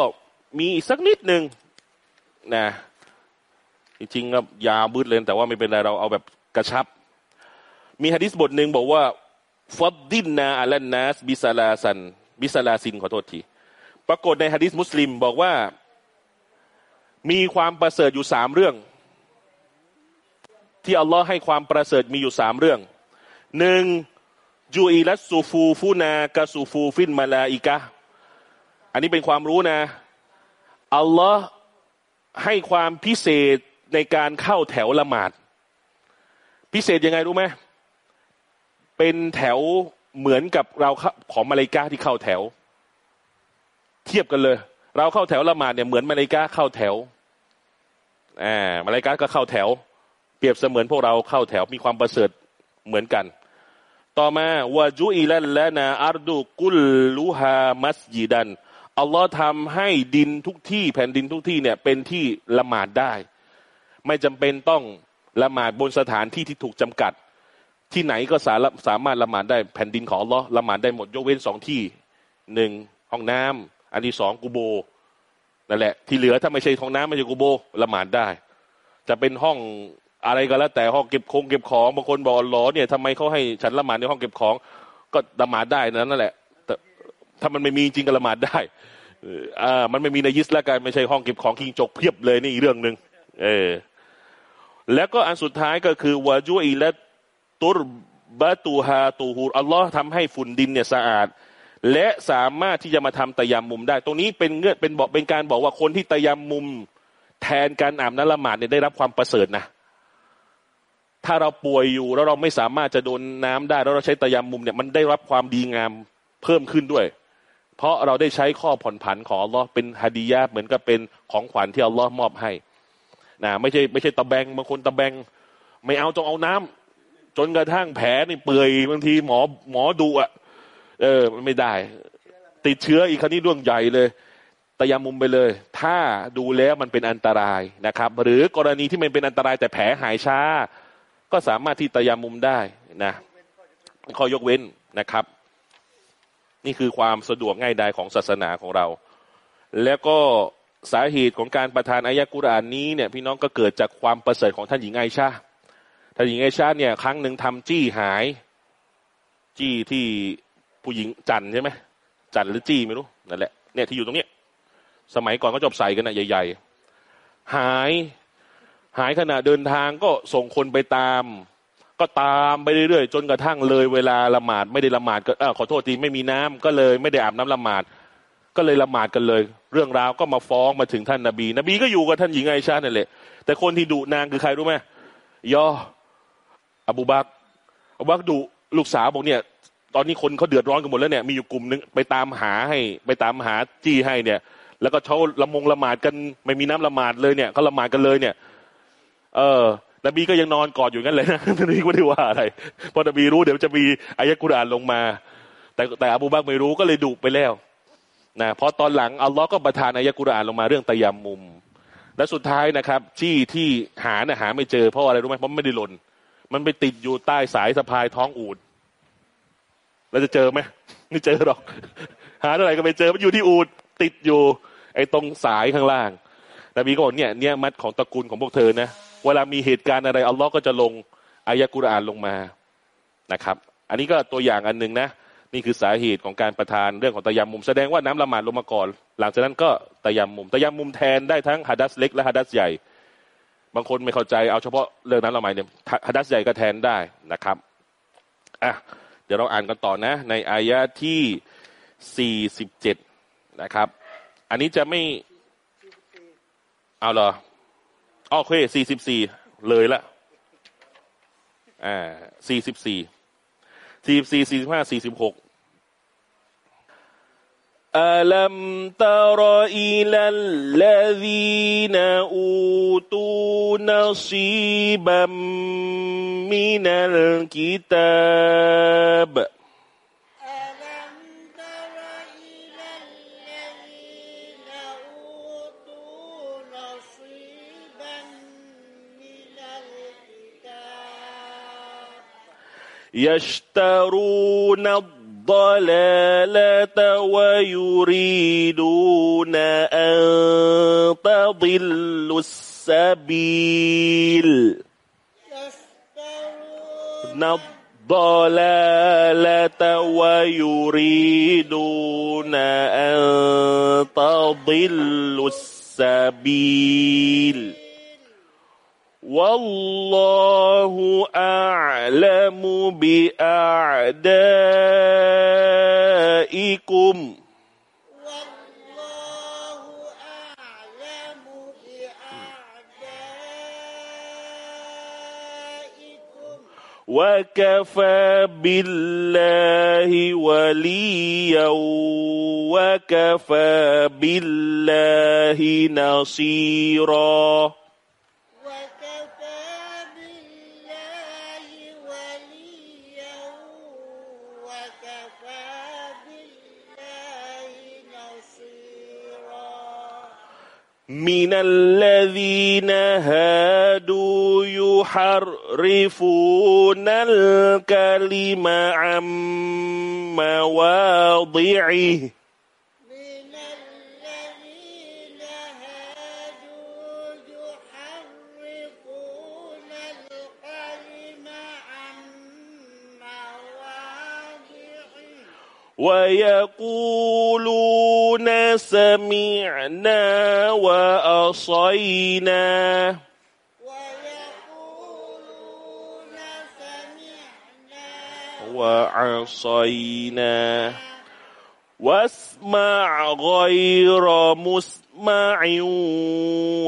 มีอีกสักนิดหนึ่งนะ จริงๆก็ยาวยืดเลยแต่ว่าไม่เป็นไรเราเอาแบบกระชับ มีฮะดิษบทหนึ่งบอกว่าفضلنا على الناس بثلاثا بثلاثขอโทษที ปรากฏในฮะดิษมุสลิมบอกว่า มีความประเสริฐอยู่สามเรื่อง ที่อัลลอฮ์ให้ความประเสริฐมีอยู่สามเรื่องหนึ่งจูอีลัสซูฟูฟูนากะซูฟูฟินมาลาอิกะอันนี้เป็นความรู้นะ อัลลอฮ์ให้ความพิเศษ ในการเข้าแถวละหมาด พิเศษยังไงรู้ไหมเป็นแถวเหมือนกับเราของมาเลกาที่เข้าแถว เทียบกันเลย เราเข้าแถวละหมาดเนี่ยเหมือนมาเลกาเข้าแถวอ่ามาเลกาก็เข้าแถว เปรียบเสมือนพวกเราเข้าแถวมีความประเสริฐเหมือนกัน ต่อมาวาจุอิลันและนาอัรดูกุลลูฮามัสยิดันอัลลอฮ์ทำให้ดินทุกที่แผ่นดินทุกที่เนี่ยเป็นที่ละหมาดได้ ไม่จำเป็นต้องละหมาดบนสถานที่ที่ถูกจำกัด ที่ไหนก็สาสามารถละหมาดได้แผ่นดินของลอละหมาดได้หมดยกเว้นสองที่หนึ่งห้องน้ำอันที่สองกูโบนั่นแหละ ที่เหลือถ้าไม่ใช่ห้องน้ำไม่ใช่กูโบละหมาดได้ จะเป็นห้องอะไรก็แล้ว แต่ห้องเก็บคงเก็บของบางคนบอกหลอเนี่ยทำไมเขาให้ฉันละหมาดในห้องเก็บของ ก็ละหมาดได้นั่นแหละแต่ถ้ามันไม่มีจริงก็ละหมาดได้อ่ามันไม่มีในยิสแล้วกันไม่ใช่ห้องเก็บของคิงจกเพียบเลยนี่อีกเรื่องหนึ่งเออ แล้วก็อันสุดท้ายก็คือวาจุอีและตุรบะตูฮาตูฮูอัลลอฮ์ทำให้ฝุ่นดินเนี่ยสะอาด และสามารถที่จะมาทำตะยามมุมได้ ตรงนี้เป็นเงื่อนเป็นบอกเป็นการบอกว่าคนที่ตะยามมุมแทนการอาบน้ำละหมาดเนี่ยได้รับความประเสริฐนะถ้าเราป่วยอยู่แล้วเราไม่สามารถจะโดนน้ำได้แล้วเราใช้ตะยามมุมเนี่ยมันได้รับความดีงามเพิ่มขึ้นด้วย เพราะเราได้ใช้ข้อผ่อนผันของอัลลอฮ์เป็นฮดียาเหมือนกับเป็นของขวัญที่อัลลอฮ์มอบให้ นะไม่ใช่ไม่ใช่ตะแบงบางคนตะแบง ไม่เอาต้องเอาน้ำจนกระทั่งแผลนี่เปื่อยบางทีหมอหมอดูอะ เออมันไม่ได้ ติดเชื้ออีกครั้นี้เรื่องใหญ่เลยตะยามุมไปเลย ถ้าดูแล้วมันเป็นอันตรายนะครับ หรือกรณีที่มันเป็นอันตรายแต่แผลหายช้า ก็สามารถที่ตะยามุมได้นะข้อยกเว้นนะครับ นี่คือความสะดวกง่ายดายของศาสนาของเรา แล้วก็ สาเหตุของการประทานอายะกุรอานนี้เนี่ยพี่น้องก็เกิดจากความประเสริฐของท่านหญิงไอชาท่านหญิงไอชาเนี่ยครั้งหนึ่งทำจี้หาย จี้ที่ผู้หญิงจันใช่ไหมจันหรือจี้ไม่รู้นั่นแหละเนี่ยที่อยู่ตรงเนี้ยสมัยก่อนก็จบใส่กันนะใหญ่ ๆ หายหายขณะเดินทางก็ส่งคนไปตาม ก็ตามไปเรื่อยๆ จนกระทั่งเลยเวลาละหมาดไม่ได้ละหมาดก็ขอโทษทีไม่มีน้ำก็เลยไม่ได้อาบน้ำละหมาด ก็เลยละหมาดกันเลย เรื่องราวก็มาฟ้องมาถึงท่านนาบี นบีก็อยู่กับท่านหญิงไอชานั่นแหละแต่คนที่ดุนางคือใครรู้ไหมยออบูบักอบูบักดุลูกสาวบอกเนี่ย ตอนนี้คนเขาเดือดร้อนกันหมดแล้วเนี่ยมีอยู่กลุ่มนึงไปตามหาให้ ไปตามหาจี้ให้เนี่ย แล้วก็เขาละมงละหมาดกันไม่มีน้ำละหมาดเลยเนี่ยเขาละหมาดกันเลยเนี่ย เออนบีก็ยังนอนกอดอยู่งั้นเลยนะนบีไม่ได้ว่าอะไรเพราะนบีรู้เดี๋ยวจะมีอายะกุรอานลงมา แต่แต่อบูบักไม่รู้ก็เลยดุไปแล้ว นะเพราะตอนหลังอัลลอฮ์ก็ประทานอายะกุรอานลงมาเรื่องตะยามมุม และสุดท้ายนะครับที่ที่หาเนี่ยหาไม่เจอเพราะอะไรรู้ไหมเพราะไม่ได้หล่นมันไปติดอยู่ใต้สายสะพายท้องอูดแล้วจะเจอไหมไม่เจอหรอก หาเท่าไหร่ก็ไม่เจอมันอยู่ที่อูดติดอยู่ ไอ้ตรงสายข้างล่างนบีก็บอกเนี่ยเนี่ยมัดของตระกูลของพวกเธอนะเวลามีเหตุการณ์อะไรอัลลอฮ์ก็จะลงอายะกุรอานลงมานะครับ อันนี้ก็ตัวอย่างอันหนึ่งนะ นี่คือสาเหตุของการประทานเรื่องของตะยามมุม แสดงว่าน้ำละหมาดลงมาก่อน หลังจากนั้นก็ตะยามมุมตะยามมุมแทนได้ทั้งฮัดัสเล็กและฮัดัสใหญ่ บางคนไม่เข้าใจเอาเฉพาะเรื่องนั้นละหมาดเนี่ยฮัดัสใหญ่ก็แทนได้นะครับอะเดี๋ยวเราอ่านกันต่อนะ ในอายะที่สี่สิบเจ็ดนะครับ อันนี้จะไม่เอาเหรอโอเคสี่สิบสี่เลยละอ่าสี่สิบสี่ สี่สี่สี่สิบห้าสี่สิบหกอัลัมตารีลัลลดีนอูตูนัซีบัมมินัลกิตาบ يشترون الضلالة ويريدون أن تضلوا السبيل. يشترون الضلالة ويريدون أن تضلوا السبيل. والله أعلم بأعدائكم. والله أعلم بأعدائكم وكفى بالله وليا وكفى بالله نصيرا. من الذين هادوا يحرفون الكلم عن مواضعه. ويقولون سمعنا وأصينا. ويقولون سمعنا وعصينا. واسمع غير مسمع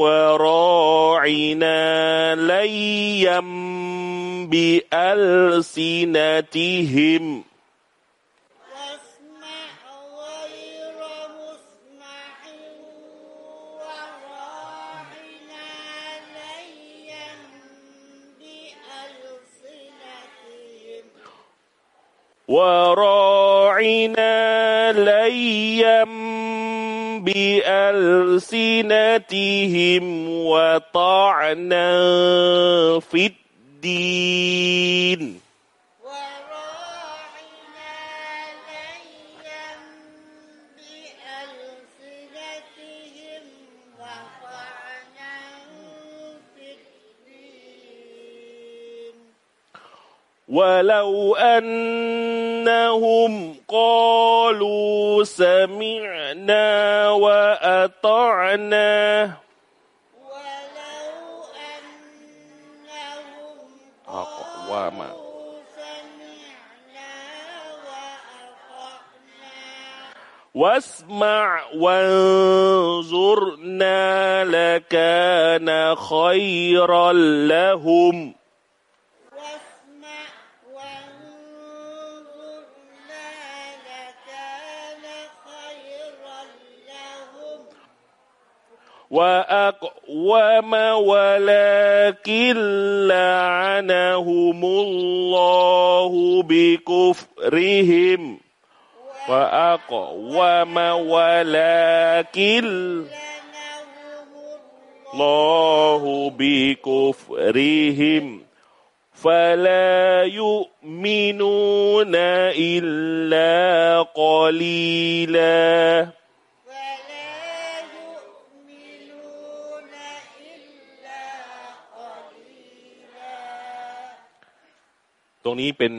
وراعنا ليا بألسنتهم. وراعنا ليا بألسنتهم وطعنا في الدين. ولو أنهم قالوا سمعنا وأطعنا ولو أنهم أقواما. واسمع وانظرنا لكان خيرا لهم وأقوم ولكن لعنهم الله بكفرهم. وأقوم ولكن الله بكفرهم. فلا يؤمنون إلا قليلا. ตรงนี้เป็น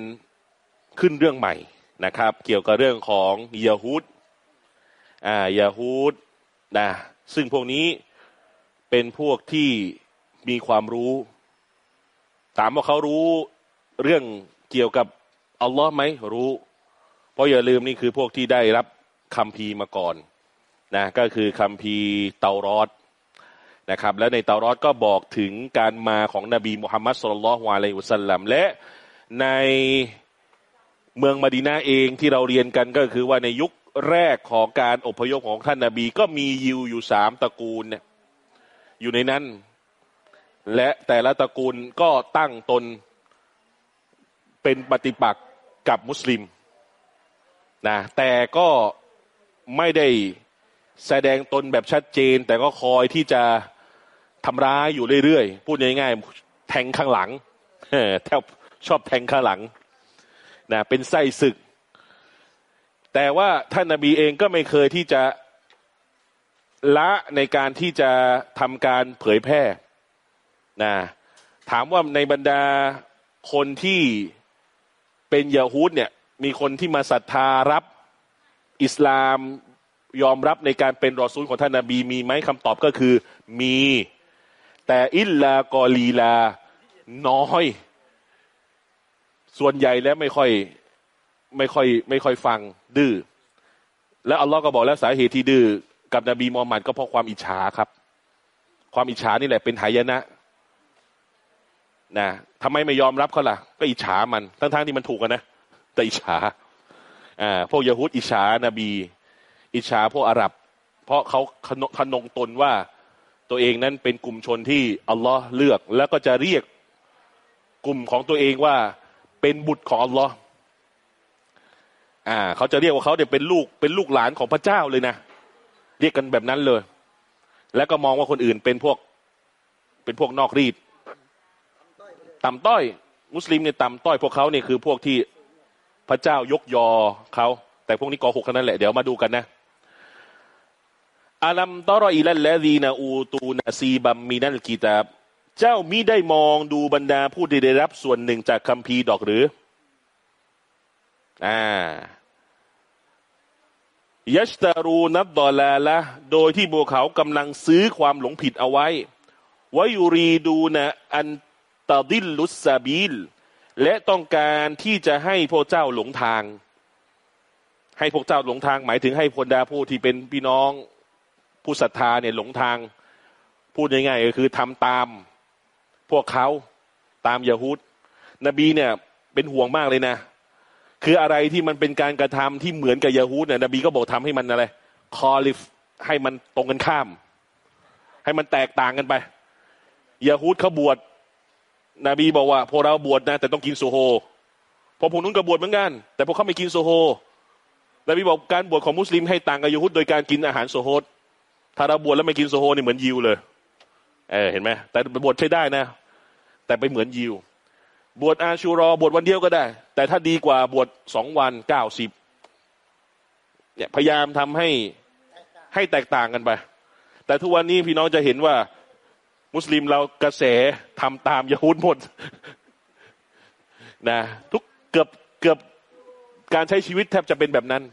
ขึ้นเรื่องใหม่นะครับ เกี่ยวกับเรื่องของยาฮูดอ่ายาฮูดนะซึ่งพวกนี้เป็นพวกที่มีความรู้ ถามว่าเขารู้เรื่องเกี่ยวกับอัลลอฮ์ไหมรู้ เพราะอย่าลืมนี่คือพวกที่ได้รับคำพีมาก่อนนะก็คือคำพีเตารอดนะครับ และในเตารอดก็บอกถึงการมาของนบีมุฮัมมัดสุลลัลฮวาอะลัยฮิวะสัลลัมและ ในเมืองมดีนาเองที่เราเรียนกันก็คือว่าในยุคแรกของการอพยพของท่านนาบี ก็มียิวอยู่สามตระกูลเนี่ยอยู่ในนั้น และแต่ละตระกูลก็ตั้งตนเป็นปฏิปักษ์กับมุสลิมนะแต่ก็ไม่ได้แสดงตนแบบชัดเจน แต่ก็คอยที่จะทำร้ายอยู่เรื่อยๆ พูดง่ายๆ แทงข้างหลังแทบ ชอบแทงข้างหลังนะเป็นไส้ศึก แต่ว่าท่านนาบีเองก็ไม่เคยที่จะละในการที่จะทำการเผยแพร่นะถามว่าในบรรดาคนที่เป็นยาฮูดเนี่ย มีคนที่มาศรัทธารับอิสลามยอมรับในการเป็นรอซูลของท่านนาบีมีไหมคำตอบก็คือมี แต่อิลลากอลีลาน้อย ส่วนใหญ่แล้วไม่ค่อยไม่ค่อยไม่ค่อยฟังดื้อแล้วอัลลอฮ์ก็บอกแล้วสาเหตุที่ดื้อกับนบีมูฮัมมัดก็เพราะความอิจฉาครับ ความอิจฉานี่แหละเป็นหายนะนะทำไมไม่ยอมรับเขาล่ะ ก็อิจฉามันทั้งๆที่มันถูกกันนะ แต่อิจฉาอ่าพวกยะฮูดอิจฉานบี อิจฉาพวกอาหรับ เพราะเขาขนขนงตนว่าตัวเองนั้นเป็นกลุ่มชนที่อัลลอฮ์เลือก แล้วก็จะเรียกกลุ่มของตัวเองว่า เป็นบุตรของอัลลอฮ์อ่าเขาจะเรียกว่าเขาเนี่ยเป็นลูกเป็นลูกหลานของพระเจ้าเลยนะเรียกกันแบบนั้นเลย แล้วก็มองว่าคนอื่นเป็นพวก เป็นพวกนอกรีดต่ำต้อย มุสลิมเนี่ยต่ำต้อยพวกเขาเนี่ยคือพวกที่พระเจ้ายกยอเขาแต่พวกนี้กอหกเท่านั้นแหละเดี๋ยวมาดูกันนะอาลัมตอรออิลัลละดีนาอูตูนาซีบัมมีนัลกีตาบ เจ้ามิได้มองดูบรรดาผู้ที่ได้รับส่วนหนึ่งจากคัมภีร์ดอกหรือ อ่า ยัชตารูนับดอลาละ โดยที่บัวเขากำลังซื้อความหลงผิดเอาไว้วายูรีดูนะอันตาดิลลุสซาบิล และต้องการที่จะให้พวกเจ้าหลงทาง ให้พวกเจ้าหลงทาง หมายถึงให้พลดาผู้ที่เป็นพี่น้องผู้ศรัทธาเนี่ยหลงทาง พูดง่ายๆก็คือทำตาม พวกเขาตามยาฮูดนบีเนี่ยเป็นห่วงมากเลยนะ คืออะไรที่มันเป็นการกระทำที่เหมือนกับยาฮูดเนี่ยนบีก็บอกทำให้มันอะไรخالفให้มันตรงกันข้าม ให้มันแตกต่างกันไปยาฮูดเขาบวชนบีบอกว่าพวกเราบวชนะ แต่ต้องกินโซโฮพอพวกนู้นก็บวชเหมือนกัน แต่พวกเขาไม่กินโซโฮนบีบอกการบวชของมุสลิมให้ต่างกับยาฮูดโดยการกินอาหารโซโฮถ้าเราบวชแล้วไม่กินโซโฮนี่เหมือนยิวเลย เออเห็นไหมแต่บวชใช้ได้นะ แต่ไปเหมือนยิว บวชอาชูรอบวชวันเดียวก็ได้ แต่ถ้าดีกว่าบวชสองวันเก้าสิบเนี่ยพยายามทำให้ให้แตกต่างกันไป แต่ทุกวันนี้พี่น้องจะเห็นว่า มุสลิมเรากระแสทำตามยาฮูดหมดนะทุกเกือบเกือบการใช้ชีวิตแทบจะเป็นแบบนั้น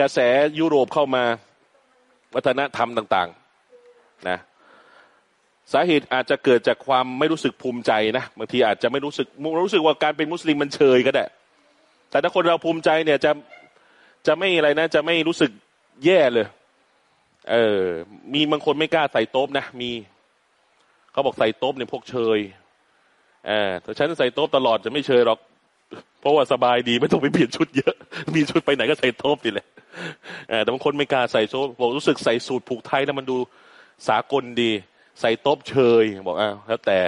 กระแสยุโรปเข้ามาวัฒนธรรมต่าง ๆ นะ สาเหตุอาจจะเกิดจากความไม่รู้สึกภูมิใจนะบางทีอาจจะไม่รู้สึกรู้สึกว่าการเป็นมุสลิมมันเชยก็ได้ แต่ถ้าคนเราภูมิใจเนี่ยจะจะไม่อะไรนะ จะไม่รู้สึกแย่เลย เออ มีบางคนไม่กล้าใส่โต๊บนะมีเขาบอกใส่โต๊บเนี่ยพวกเชยเออแต่ฉันใส่โต๊บตลอดจะไม่เชยหรอก เพราะว่าสบายดีไม่ต้องไปเปลี่ยนชุดเยอะ มีชุดไปไหนก็ใส่โต๊บนี่แหละแต่บางคนไม่กล้าใส่โต๊บบอกรู้สึกใส่สูตรผูกไทยแล้วมันดูสากลดี ใส่โต๊บเชยบอกอ้าวแล้วแต่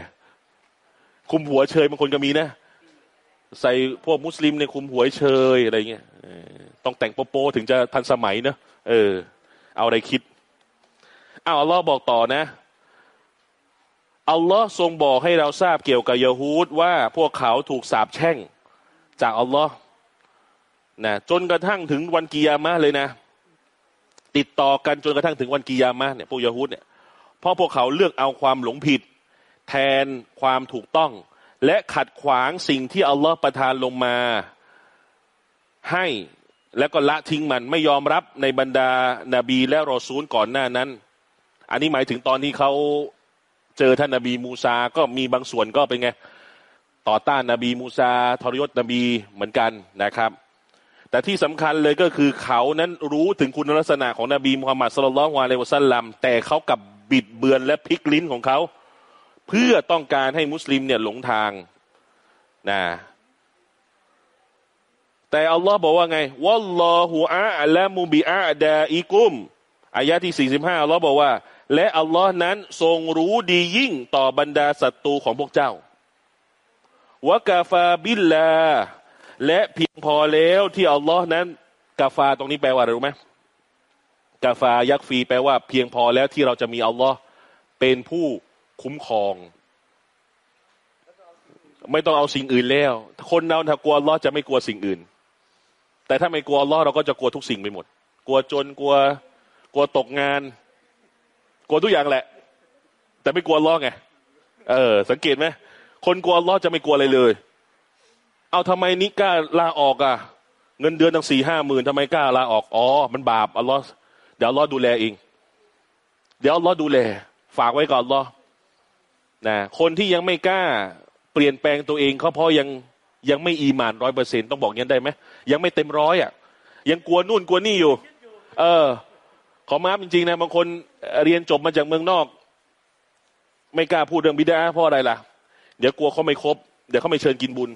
คุมหัวเชยบางคนก็มีนะ ใส่พวกมุสลิมในคุมหัวเชยอะไรเงี้ยต้องแต่งโป๊ถึงจะทันสมัยเนะเออ เอาอะไรคิดอ้าวอัลลอฮ์บอกต่อนะอัลลอฮ์ทรงบอกให้เราทราบเกี่ยวกับยะฮูดว่าพวกเขาถูกสาปแช่งจากอัลลอฮ์นะจนกระทั่งถึงวันกิยามะเลยนะ ติดต่อกันจนกระทั่งถึงวันกิยามะเนี่ยพวกยะฮูดเนี่ย เพราะพวกเขาเลือกเอาความหลงผิด แทนความถูกต้อง และขัดขวางสิ่งที่อัลลอฮ์ประทานลงมา ให้แล้วก็ละทิ้งมันไม่ยอมรับในบรรดานาบีและรอซูลก่อนหน้านั้น อันนี้หมายถึงตอนที่เขาเจอท่านนาบีมูซาก็มีบางส่วนก็เป็นไงต่อต้านนาบีมูซาทรยศนบีเหมือนกันนะครับ แต่ที่สำคัญเลยก็คือเขานั้นรู้ถึงคุณลักษณะของนบีมุฮัมมัดสุลลัลฮวาเลวะซัลลัมแต่เขากับ บิดเบือนและพลิกลิ้นของเขา เพื่อต้องการให้มุสลิมเนี่ยหลงทางนะแต่อัลลอฮ์บอกว่าไงวัลลอฮุอาละมุบิอาดาอิกุมอายะที่สี่สิบห้าอัลลอฮ์บอกว่า และอัลลอฮ์นั้นทรงรู้ดียิ่งต่อบรรดาศัตรูของพวกเจ้าวกาฟาบิลลาและเพียงพอแล้วที่อัลลอฮ์นั้นกาฟาตรงนี้แปลว่าอะไรรู้ไหม กาฟายักฟีแปลว่าเพียงพอแล้วที่เราจะมีอัลลอฮ์เป็นผู้คุ้มครอง ไม่ต้องเอาสิ่งอื่นแล้ว คนเราถ้ากลัวอัลลอฮ์จะไม่กลัวสิ่งอื่น แต่ถ้าไม่กลัวล้อเราก็จะกลัวทุกสิ่งไปหมด กลัวจนกลัว กลัวตกงาน กลัวทุกอย่างแหละ แต่ไม่กลัวล้อไงเออ สังเกตไหมคนกลัวล้อจะไม่กลัวอะไรเลย เอาทำไมนิกล้าลาออกอะ เงินเดือนตั้งสี่ห้าหมื่นทำไมกล้าลาออกอ๋อมันบาปอัลลอฮ์ เดี๋ยวอัลลอดูแลเอง เดี๋ยวอัลลอดูแล ฝากไว้ก่อนอัลลอนะคนที่ยังไม่กล้าเปลี่ยนแปลงตัวเองเขาเพราะยังยังไม่อีมานร้อยเปอร์เซ็นต้องบอกงี้ได้ไหมยังไม่เต็มร้อยอะ ยังกลัวนู่นกลัวนี่อยู่ เออ ขอมาจริงๆนะบางคนเรียนจบมาจากเมืองนอก ไม่กล้าพูดเรื่องบิดาเพราะอะไรล่ะ เดี๋ยวกลัวเขาไม่ครบ เดี๋ยวเขาไม่เชิญกินบุญ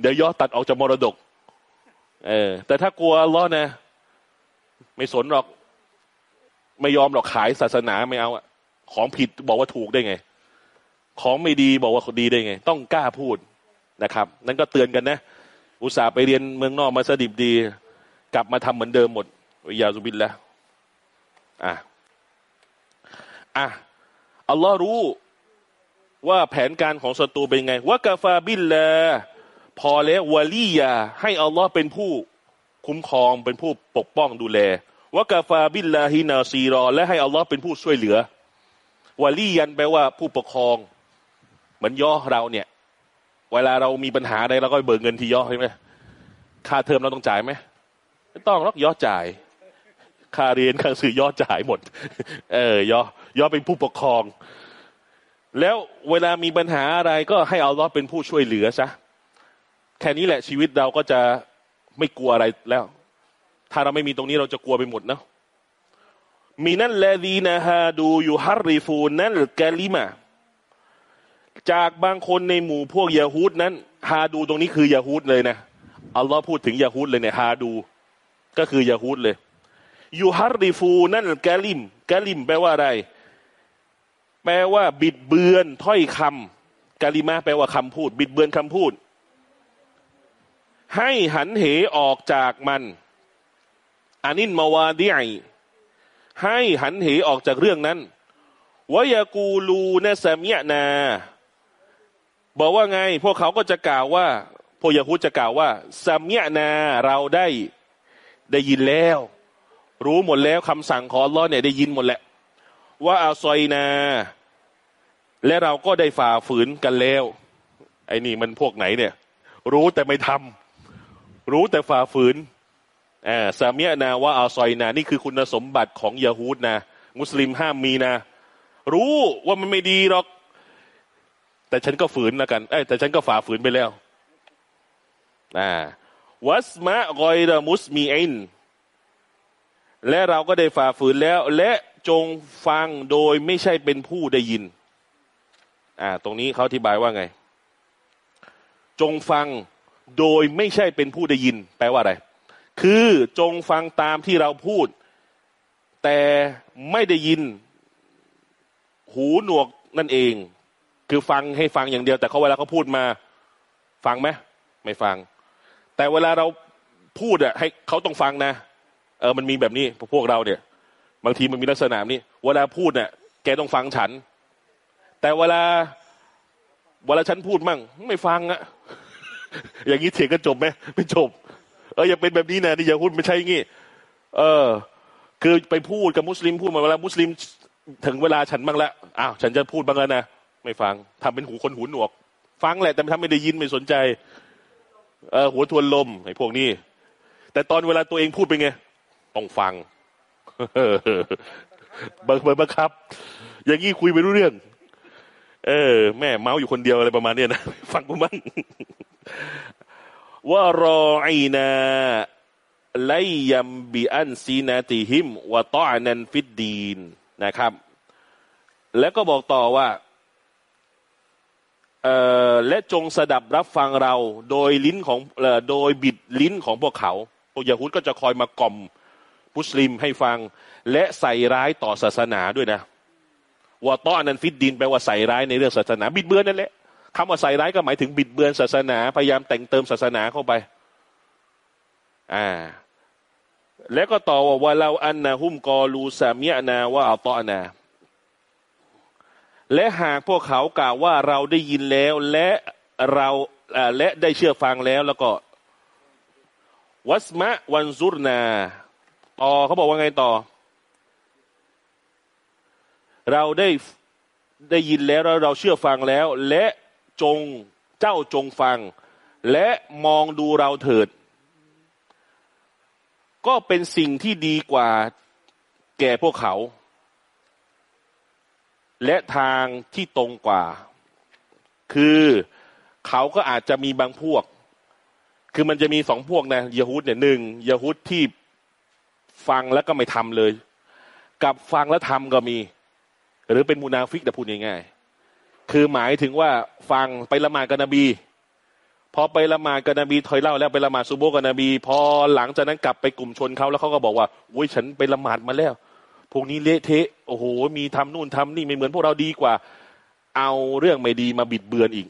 เดี๋ยวย่อตัดออกจากมรดก เออ แต่ถ้ากลัวล้อนะ ไม่สนหรอก ไม่ยอมหรอกขายศาสนาไม่เอาอะของผิดบอกว่าถูกได้ไง ของไม่ดีบอกว่าดีได้ไง ต้องกล้าพูดนะครับ นั่นก็เตือนกันนะ อุตส่าห์ไปเรียนเมืองนอกมาสดิบดี กลับมาทำเหมือนเดิมหมดวิยาสุบินแล้วอะอะอัลลอฮ์รู้ว่าแผนการของศัตรูเป็นไง ว่ากาฟาบิลละพอแล้ววาลียาให้อัลลอฮ์เป็นผู้ คุ้มครองเป็นผู้ปกป้องดูแลว่ากาฟาบิลลาฮินาซีรอ และให้อัลลอฮ์เป็นผู้ช่วยเหลือวาลียันแปลว่าผู้ปกครองเหมือนย่อเราเนี่ย เวลาเรามีปัญหาอะไรเราก็เบิกเงินที่ย่อใช่ไหมค่าเทอมเราต้องจ่ายไหมไม่ต้องรอกย่อจ่ายค่าเรียนค่าสื่อย่อจ่ายหมด เออย่อย่อเป็นผู้ปกครอง แล้วเวลามีปัญหาอะไรก็ให้อาล้อเป็นผู้ช่วยเหลือซะแค่นี้แหละชีวิตเราก็จะ ไม่กลัวอะไรแล้ว ถ้าเราไม่มีตรงนี้เราจะกลัวไปหมดนะมีนั่นแลดีนะฮะดูอยู่ฮัรริฟูนั่นแกลิมาจากบางคนในหมู่พวกยาฮูดนั้น ฮาดูตรงนี้คือยาฮูดเลยนะอัลลอฮ์พูดถึงยาฮูดเลยเนี่ยฮาดู ก็คือยาฮูดเลยยูฮัรริฟูนั่นแกลิมแกลิมแปลว่าอะไร แปลว่าบิดเบือนถ้อยคำกาลิมาแปลว่าคำพูด บิดเบือนคำพูด ให้หันเหออกจากมันอานินมาวาดีไอให้หันเหออกจากเรื่องนั้นวยากูลูเนสเมียนา บอกว่าไง พวกเขาก็จะกล่าวว่า พวกยาฮูจะกล่าวว่าสามยนาเราได้ได้ยินแล้ว รู้หมดแล้วคำสั่งของลอฮ์เนี่ยได้ยินหมดแหละ ว่าอาซอยนา และเราก็ได้ฝ่าฝืนกันแล้ว ไอ้นี่มันพวกไหนเนี่ย รู้แต่ไม่ทำ รู้แต่ฝ่าฝืนอ่าสามยนาว่าอาซอยนา นี่คือคุณสมบัติของยาฮูดนะ มุสลิมห้ามมีนะ รู้ว่ามันไม่ดีหรอก แต่ฉันก็ฝืนแล้วกันเอ้แต่ฉันก็ฝ่าฝืนไปแล้วอ่าวัสมะกอยดามุสมีอินและเราก็ได้ฝ่าฝืนแล้ว และจงฟังโดยไม่ใช่เป็นผู้ได้ยิน อ่า ตรงนี้เขาอธิบายว่าไง จงฟัง โดยไม่ใช่เป็นผู้ได้ยิน แปลว่าอะไร คือจงฟังตามที่เราพูด แต่ไม่ได้ยิน หูหนวกนั่นเอง คือฟังให้ฟังอย่างเดียว แต่เขาเวลาเขาพูดมา ฟังไหมไม่ฟัง แต่เวลาเราพูดอะให้เขาต้องฟังนะ เออมันมีแบบนี้พวกเราเนี่ย บางทีมันมีลักษณะนี้ เวลาพูดเนี่ยแกต้องฟังฉัน แต่เวลาเวลาฉันพูดมั่ง ไม่ฟังอะ อย่างนี้เถียงกันจบไหมไม่จบ เอออย่าเป็นแบบนี้นะนี่อย่าพูดไม่ใช่งี้ เออ คือไปพูดกับมุสลิมพูดมาเวลามุสลิมถึงเวลาฉันบ้างแล้วอ้าวฉันจะพูดบ้างแล้วนะไม่ฟังทำเป็นหูคนหูหนวก ฟังแหละแต่ทำไม่ได้ยินไม่สนใจ เออหัวทวนลมไอ้พวกนี้ แต่ตอนเวลาตัวเองพูดเป็นไงต้องฟังเบิกเบิกบังคับ อย่างนี้คุยไปรู้เรื่อง เออ แม่เมาอยู่คนเดียวอะไรประมาณเนี้ยนะ ฟังกูมั่ง ว่ารอไอนาไลยัมบิอันซีนาติหิมวะตอนันฟิดดีนนะครับ แล้วก็บอกต่อว่าและจงสดับรับฟังเราโดยลิ้นของโดยบิดลิ้นของพวกเขาพวกยาฮูดก็จะคอยมากล่อมมุสลิมให้ฟัง และใส่ร้ายต่อศาสนาด้วยนะวะตอนันฟิดดีนแปลว่าใส่ร้ายในเรื่องศาสนา บิดเบือนนั่นแหละ คำว่าใส่ร้ายก็หมายถึงบิดเบือนศาสนา พยายามแต่งเติมศาสนาเข้าไป อ่า แล้วก็ต่อว่าว่าเราอันนะฮุมกอลูสามียนาว่าอัลตอนา และหากพวกเขากล่าวว่าเราได้ยินแล้ว และเราและได้เชื่อฟังแล้วแล้วก็ วัสมะวันซุรนาต่อเขาบอกว่าไงต่อ เราได้ได้ยินแล้วแล้วเราเชื่อฟังแล้ว และ จงเจ้าจงฟัง และมองดูเราเถิด ก็เป็นสิ่งที่ดีกว่าแก่พวกเขา และทางที่ตรงกว่า คือเขาก็อาจจะมีบางพวก คือมันจะมีสองพวกนะยะฮูดเนี่ยหนึ่งยะฮูดที่ฟังแล้วก็ไม่ทำเลย กับฟังแล้วทำก็มี หรือเป็นมูนาฟิกแต่พูดง่ายๆ คือหมายถึงว่าฟังไปละหมาดกับนบี พอไปละหมาดกับนบีถอยเล่าแล้วไปละหมาดซูโบกับนบี พอหลังจากนั้นกลับไปกลุ่มชนเขาแล้วเขาก็บอกว่าอุ้ยฉันไปละหมาดมาแล้ว พวกนี้เละเทะโอ้โห มีทำนู่นทำนี่ไม่เหมือนพวกเราดีกว่า เอาเรื่องไม่ดีมาบิดเบือนอีก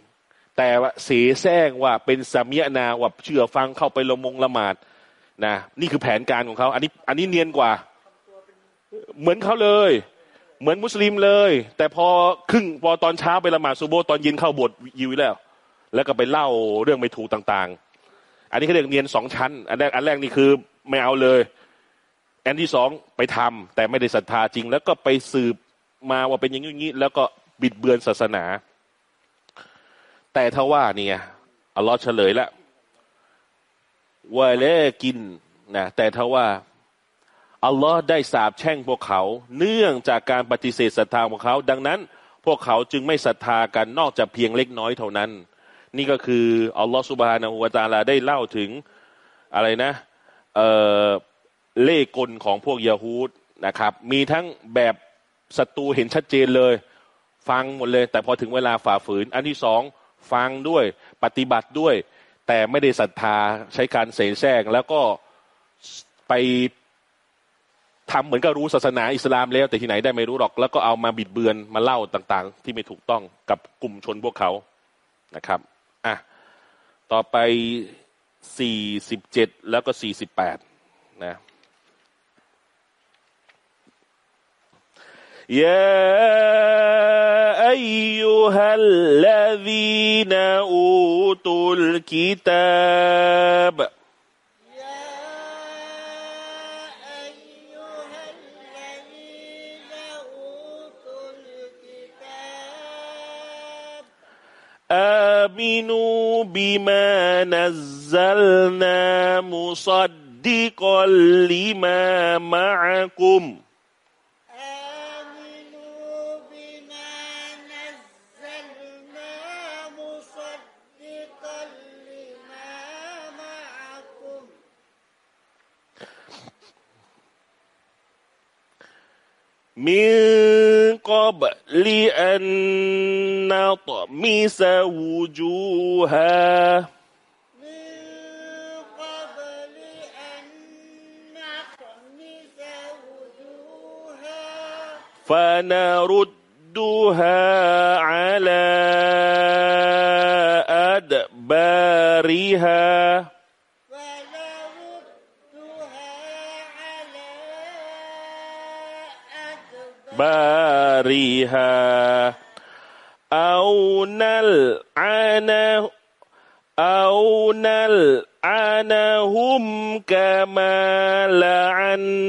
แต่ว่าเสแสร้งว่าเป็นสามียนาว่าเชื่อฟังเข้าไปละมงละหมาดนะนี่คือแผนการของเขาอันนี้ อันนี้เนียนกว่า เหมือนเขาเลย เหมือนมุสลิมเลย แต่พอครึ่งพอตอนเช้าไปละหมาดซูโบตอนเย็นเข้าบสถ์ยิวแล้ว แล้วก็ไปเล่าเรื่องไม่ถูกต่างๆ อันนี้เขาเรียกเนียนสองชั้น อันแรกอันแรกนี่คือไม่เอาเลย อันที่สองไปทำแต่ไม่ได้ศรัทธาจริง แล้วก็ไปสืบมาว่าเป็นอย่างนี้อย่างนี้แล้วก็บิดเบือนศาสนา แต่ถ้าว่าเนี่ยอัลลอฮ์เฉลยแล้วว่าแลกินนะแต่ถ้าว่า อัลลอฮ์ได้สาบแช่งพวกเขา เนื่องจากการปฏิเสธศรัทธาของเขา ดังนั้น พวกเขาจึงไม่ศรัทธากันนอกจากเพียงเล็กน้อยเท่านั้น นี่ก็คืออัลลอฮ์สุบฮานะฮูวาตาลาได้เล่าถึงอะไรนะเออเล่กลของพวกยาฮูดนะครับ มีทั้งแบบศัตรูเห็นชัดเจนเลย ฟังหมดเลย แต่พอถึงเวลาฝ่าฝืน อันที่สองฟังด้วยปฏิบัติด้วย แต่ไม่ได้ศรัทธาใช้การเสแสร้งแล้วก็ไป ทำเหมือนกับรู้ศาสนาอิสลามแล้ว แต่ที่ไหนได้ไม่รู้หรอก แล้วก็เอามาบิดเบือนมาเล่าต่าง ๆ ที่ไม่ถูกต้องกับกลุ่มชนพวกเขานะครับอ่ะต่อไปสี่สิบเจ็ดแล้วก็สี่สิบแปดนะ يا أيها الذين أوتوا الكتاب آمنوا بما نزلنا مصدقا لما معكم آمنوا بما نزلنا مصدقا لما معكم من قبل أن نطمس وجوها. فنردها على أدبارها. فنردها على أدبارها. بارها أو نلعنه أو نلعنهم كما لعنا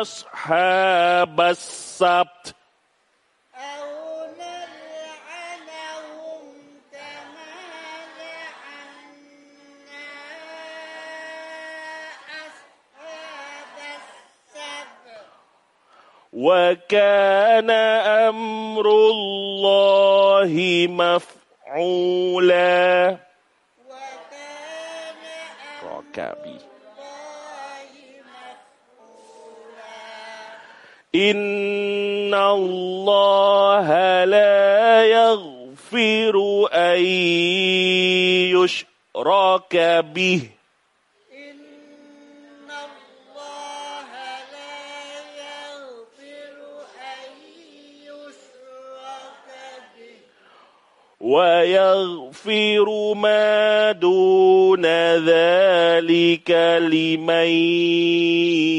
أصحاب السبت. وكان أمر الله مفعولا. إن الله لا يغفر أن يشرك به. ويغفر ما دون ذلك لمن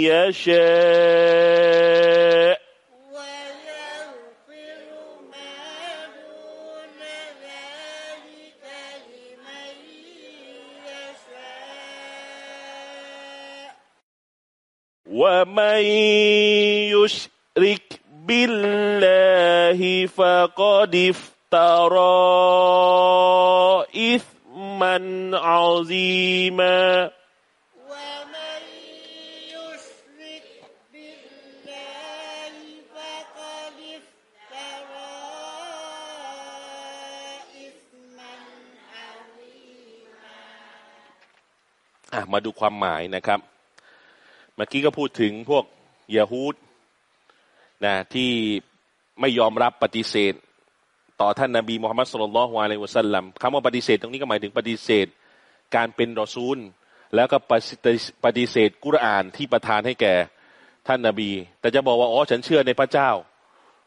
يشاء. ومن يشرك بالله فقد افترى إثما عظيما ومن يشرك بالله فقد افترى إثما عظيما อ่ะมาดูความหมายนะครับ เมื่อกี้ก็พูดถึงพวกยาฮูดนะที่ไม่ยอมรับปฏิเสธ ต่อท่านนบีมุฮัมมัดสุลลัลฮุอะลัยวะสัลลัมคำว่าปฏิเสธตรงนี้ก็หมายถึงปฏิเสธการเป็นรอซูล แล้วก็ปฏิเสธกุรอานที่ประทานให้แก่ท่านนบี แต่จะบอกว่าอ๋อฉันเชื่อในพระเจ้า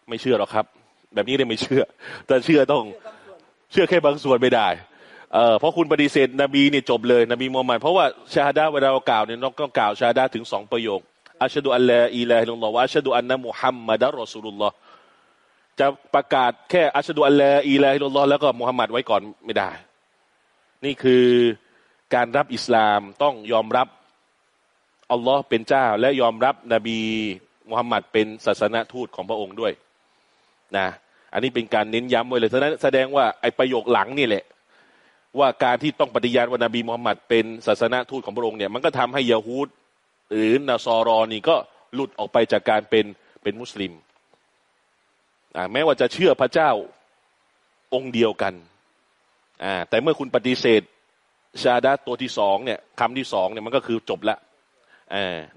ไม่เชื่อหรอกครับ แบบนี้เลยไม่เชื่อ แต่เชื่อต้องเชื่อแค่บางส่วนไม่ได้เออเพราะคุณปฏิเสธนบีเนี่ยจบเลยนบีมูฮัมมัดเพราะว่าชาดาเวลาเรากล่าวเนี่ยเราก็กล่าวชาดาถึงสองประโยคأشهد أن لا إله إلا الله وأشهد أن محمدا رسول الله จะประกาศแค่ أشهد أن لا إله إلا الله แล้วก็มุฮัมมัดไว้ก่อนไม่ได้ นี่คือการรับอิสลามต้องยอมรับอัลลอฮ์เป็นเจ้า และยอมรับนบีมุฮัมมัดเป็นศาสนทูตของพระองค์ด้วยนะอันนี้เป็นการเน้นย้ำไว้เลยฉะนั้นแสดงว่าไอ้ประโยคหลังนี่แหละ ว่าการที่ต้องปฏิญาณว่านบีมุฮัมมัดเป็นศาสนทูตของพระองค์เนี่ยมันก็ทำให้ยาฮูดหรือนาซอรอนี่ก็หลุดออกไปจากการเป็นเป็นมุสลิม แม้ว่าจะเชื่อพระเจ้าองค์เดียวกันแต่เมื่อคุณปฏิเสธชาดาตัวที่สองเนี่ยคำที่สองเนี่ยมันก็คือจบละ